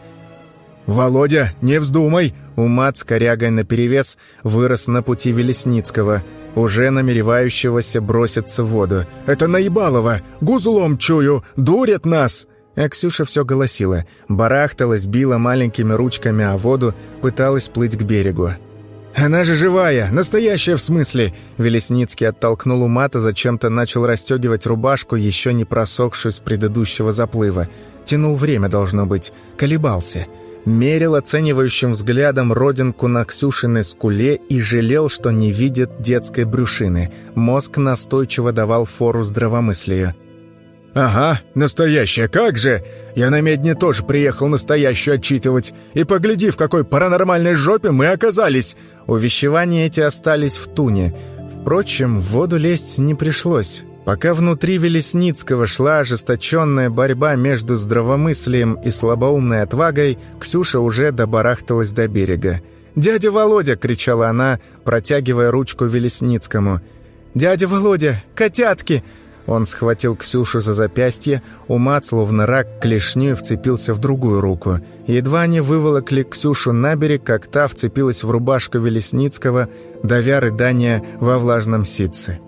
«Володя, не вздумай!» Умат с корягой наперевес вырос на пути Велесницкого, уже намеревающегося броситься в воду. «Это наебалово! Гузлом чую! Дурят нас!» А Ксюша все голосила, барахталась, била маленькими ручками о воду, пыталась плыть к берегу. «Она же живая! Настоящая в смысле!» Велесницкий оттолкнул Умата, зачем-то начал расстегивать рубашку, еще не просохшую с предыдущего заплыва. Тянул время, должно быть. Колебался. Мерил оценивающим взглядом родинку на Ксюшиной скуле и жалел, что не видит детской брюшины. Мозг настойчиво давал фору здравомыслию. «Ага, настоящая, как же! Я на медне тоже приехал настоящую отчитывать. И погляди, в какой паранормальной жопе мы оказались!» Увещевания эти остались в туне. Впрочем, в воду лезть не пришлось. Пока внутри Велесницкого шла ожесточенная борьба между здравомыслием и слабоумной отвагой, Ксюша уже добарахталась до берега. «Дядя Володя!» — кричала она, протягивая ручку Велесницкому. «Дядя Володя! Котятки!» Он схватил Ксюшу за запястье, умат, словно рак, клешней вцепился в другую руку. Едва не выволокли Ксюшу на берег, как та вцепилась в рубашку Велесницкого, давя рыдания во влажном ситце.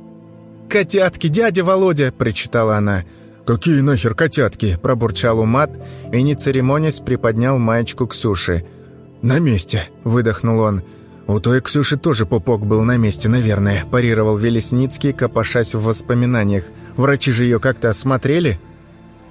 «Котятки, дядя Володя!» – причитала она. «Какие нахер котятки?» – пробурчал умат и, не церемонясь, приподнял маечку Ксюши. «На месте!» – выдохнул он. «У той Ксюши тоже пупок был на месте, наверное», – парировал Велесницкий, копошась в воспоминаниях. «Врачи же ее как-то осмотрели?»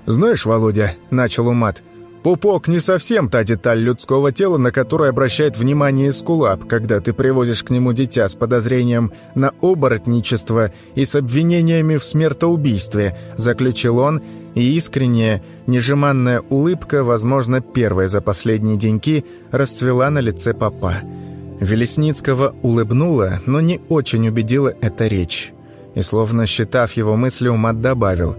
«Знаешь, Володя», – начал Умат, – «пупок не совсем та деталь людского тела, на которую обращает внимание Скулап, когда ты привозишь к нему дитя с подозрением на оборотничество и с обвинениями в смертоубийстве», – заключил он, и искренняя, нежеманная улыбка, возможно, первая за последние деньки, расцвела на лице папа. Велесницкого улыбнула, но не очень убедила эта речь. И, словно считав его мысли, Умат добавил.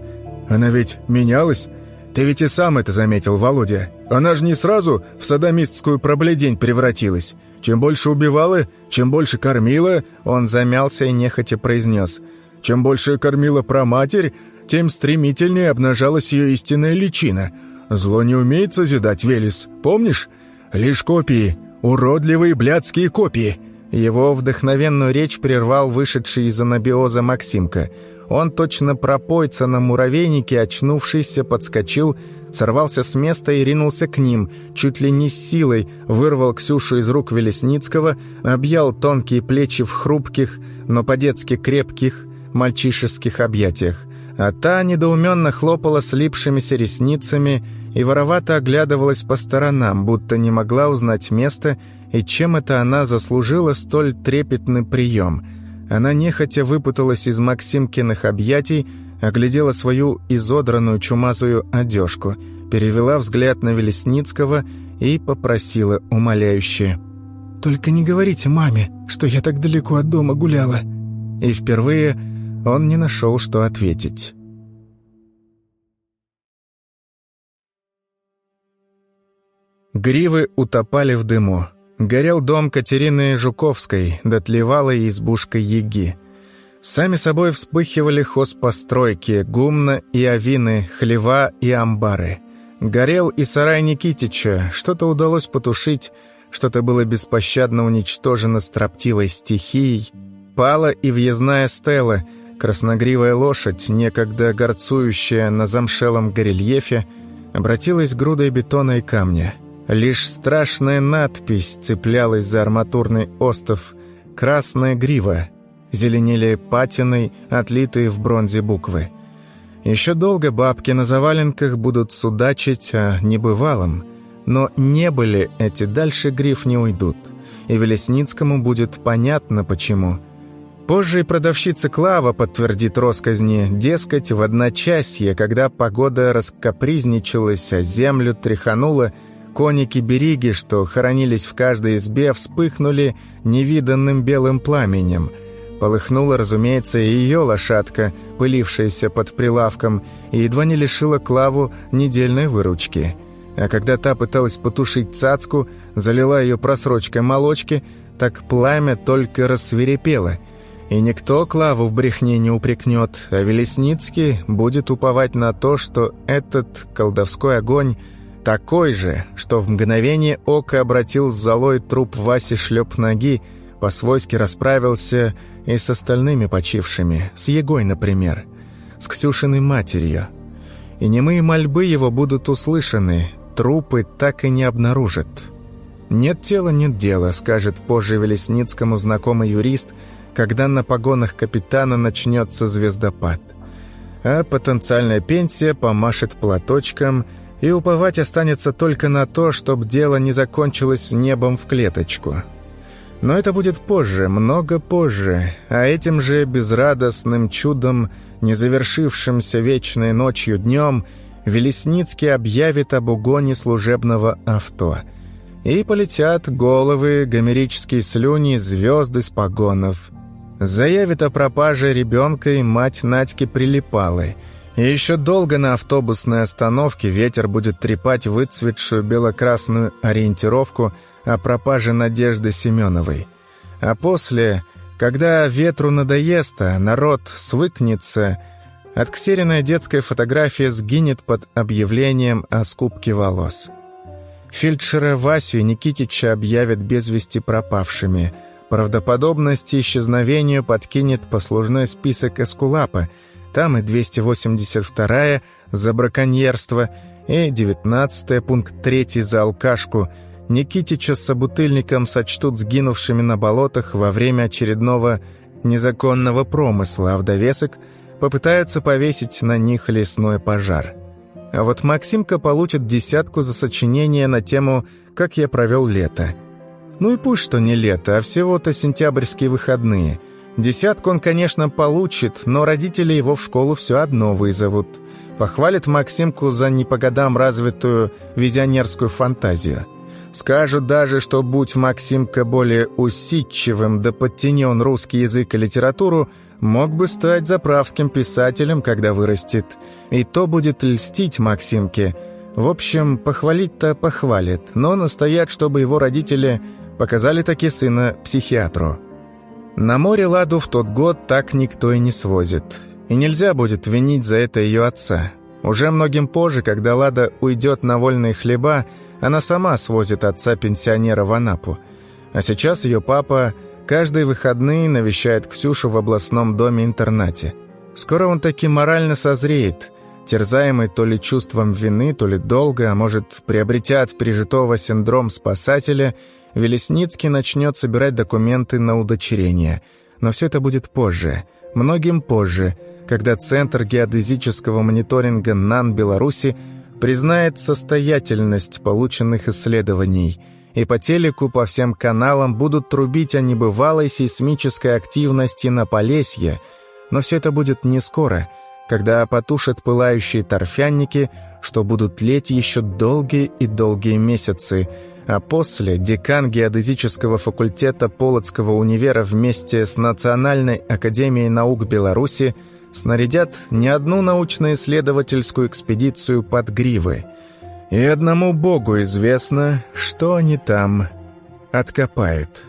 «Она ведь менялась? Ты ведь и сам это заметил, Володя. Она же не сразу в садомистскую пробледень превратилась. Чем больше убивала, чем больше кормила...» Он замялся и нехотя произнес. «Чем больше кормила про матерь, тем стремительнее обнажалась ее истинная личина. Зло не умеет созидать, Велес, помнишь? Лишь копии, Уродливые блядские копии!» Его вдохновенную речь прервал вышедший из анабиоза Максимка. Он точно пропойца на муравейнике, очнувшийся, подскочил, сорвался с места и ринулся к ним, чуть ли не с силой, вырвал Ксюшу из рук Велесницкого, объял тонкие плечи в хрупких, но по-детски крепких, мальчишеских объятиях. А та недоуменно хлопала слипшимися ресницами и воровато оглядывалась по сторонам, будто не могла узнать место, и чем это она заслужила столь трепетный прием. Она нехотя выпуталась из Максимкиных объятий, оглядела свою изодранную чумазую одежку, перевела взгляд на Велесницкого и попросила умоляюще. «Только не говорите маме, что я так далеко от дома гуляла». И впервые он не нашел, что ответить. Гривы утопали в дыму. Горел дом Катерины Жуковской, дотлевала избушка Еги. Сами собой вспыхивали хозпостройки, гумна и авины, хлева и амбары. Горел и сарай Никитича, что-то удалось потушить, что-то было беспощадно уничтожено строптивой стихией. Пала и въездная стела — Красногривая лошадь, некогда горцующая на замшелом горельефе, обратилась грудой бетона и камня. Лишь страшная надпись цеплялась за арматурный остов. «Красная грива», зеленели патиной, отлитые в бронзе буквы. Еще долго бабки на заваленках будут судачить о небывалом, но не были эти дальше гриф не уйдут, и Велесницкому будет понятно почему – Позже и продавщица Клава подтвердит росказни, дескать, в одночасье, когда погода раскапризничалась, а землю тряханула, коники-бериги, что хоронились в каждой избе, вспыхнули невиданным белым пламенем. Полыхнула, разумеется, и ее лошадка, пылившаяся под прилавком, и едва не лишила Клаву недельной выручки – А когда та пыталась потушить цацку, залила ее просрочкой молочки, так пламя только рассверепело. И никто Клаву в брехне не упрекнет, а Велесницкий будет уповать на то, что этот колдовской огонь такой же, что в мгновение ока обратил с золой труп Васи шлеп ноги, по-свойски расправился и с остальными почившими, с Егой, например, с Ксюшиной матерью. И немые мольбы его будут услышаны, трупы так и не обнаружат. «Нет тела, нет дела», — скажет позже Велесницкому знакомый юрист, когда на погонах капитана начнется звездопад. А потенциальная пенсия помашет платочком, и уповать останется только на то, чтобы дело не закончилось небом в клеточку. Но это будет позже, много позже, а этим же безрадостным чудом, не завершившимся вечной ночью днем, Велесницкий объявит об угоне служебного авто. И полетят головы, гомерические слюни, звезды с погонов. Заявит о пропаже ребенка и мать Надьки Прилипалой. И еще долго на автобусной остановке ветер будет трепать выцветшую бело-красную ориентировку – о пропаже Надежды Семеновой. А после, когда ветру надоест, а народ свыкнется, отксеренная детская фотография сгинет под объявлением о скупке волос. Фельдшера Васю и Никитича объявят без вести пропавшими. Правдоподобность исчезновению подкинет послужной список Эскулапа. Там и 282-я за браконьерство, и 19 пункт 3 за алкашку – Никитича с собутыльником сочтут сгинувшими на болотах во время очередного незаконного промысла, а в попытаются повесить на них лесной пожар. А вот Максимка получит десятку за сочинение на тему «Как я провел лето». Ну и пусть что не лето, а всего-то сентябрьские выходные. Десятку он, конечно, получит, но родители его в школу все одно вызовут. Похвалит Максимку за не по годам развитую визионерскую фантазию – Скажут даже, что будь Максимка более усидчивым, да подтяни он русский язык и литературу, мог бы стать заправским писателем, когда вырастет. И то будет льстить Максимке. В общем, похвалить-то похвалит, но настоят, чтобы его родители показали таки сына психиатру. На море Ладу в тот год так никто и не свозит. И нельзя будет винить за это ее отца. Уже многим позже, когда Лада уйдет на вольные хлеба, она сама свозит отца-пенсионера в Анапу. А сейчас ее папа каждые выходные навещает Ксюшу в областном доме-интернате. Скоро он таки морально созреет, терзаемый то ли чувством вины, то ли долга, а может, приобретя от пережитого синдром спасателя, Велесницкий начнет собирать документы на удочерение. Но все это будет позже, многим позже, когда Центр геодезического мониторинга НАН Беларуси признает состоятельность полученных исследований, и по телеку по всем каналам будут трубить о небывалой сейсмической активности на Полесье, но все это будет не скоро, когда потушат пылающие торфянники, что будут леть еще долгие и долгие месяцы, а после декан геодезического факультета Полоцкого универа вместе с Национальной академией наук Беларуси – снарядят не одну научно-исследовательскую экспедицию под гривы. И одному богу известно, что они там откопают».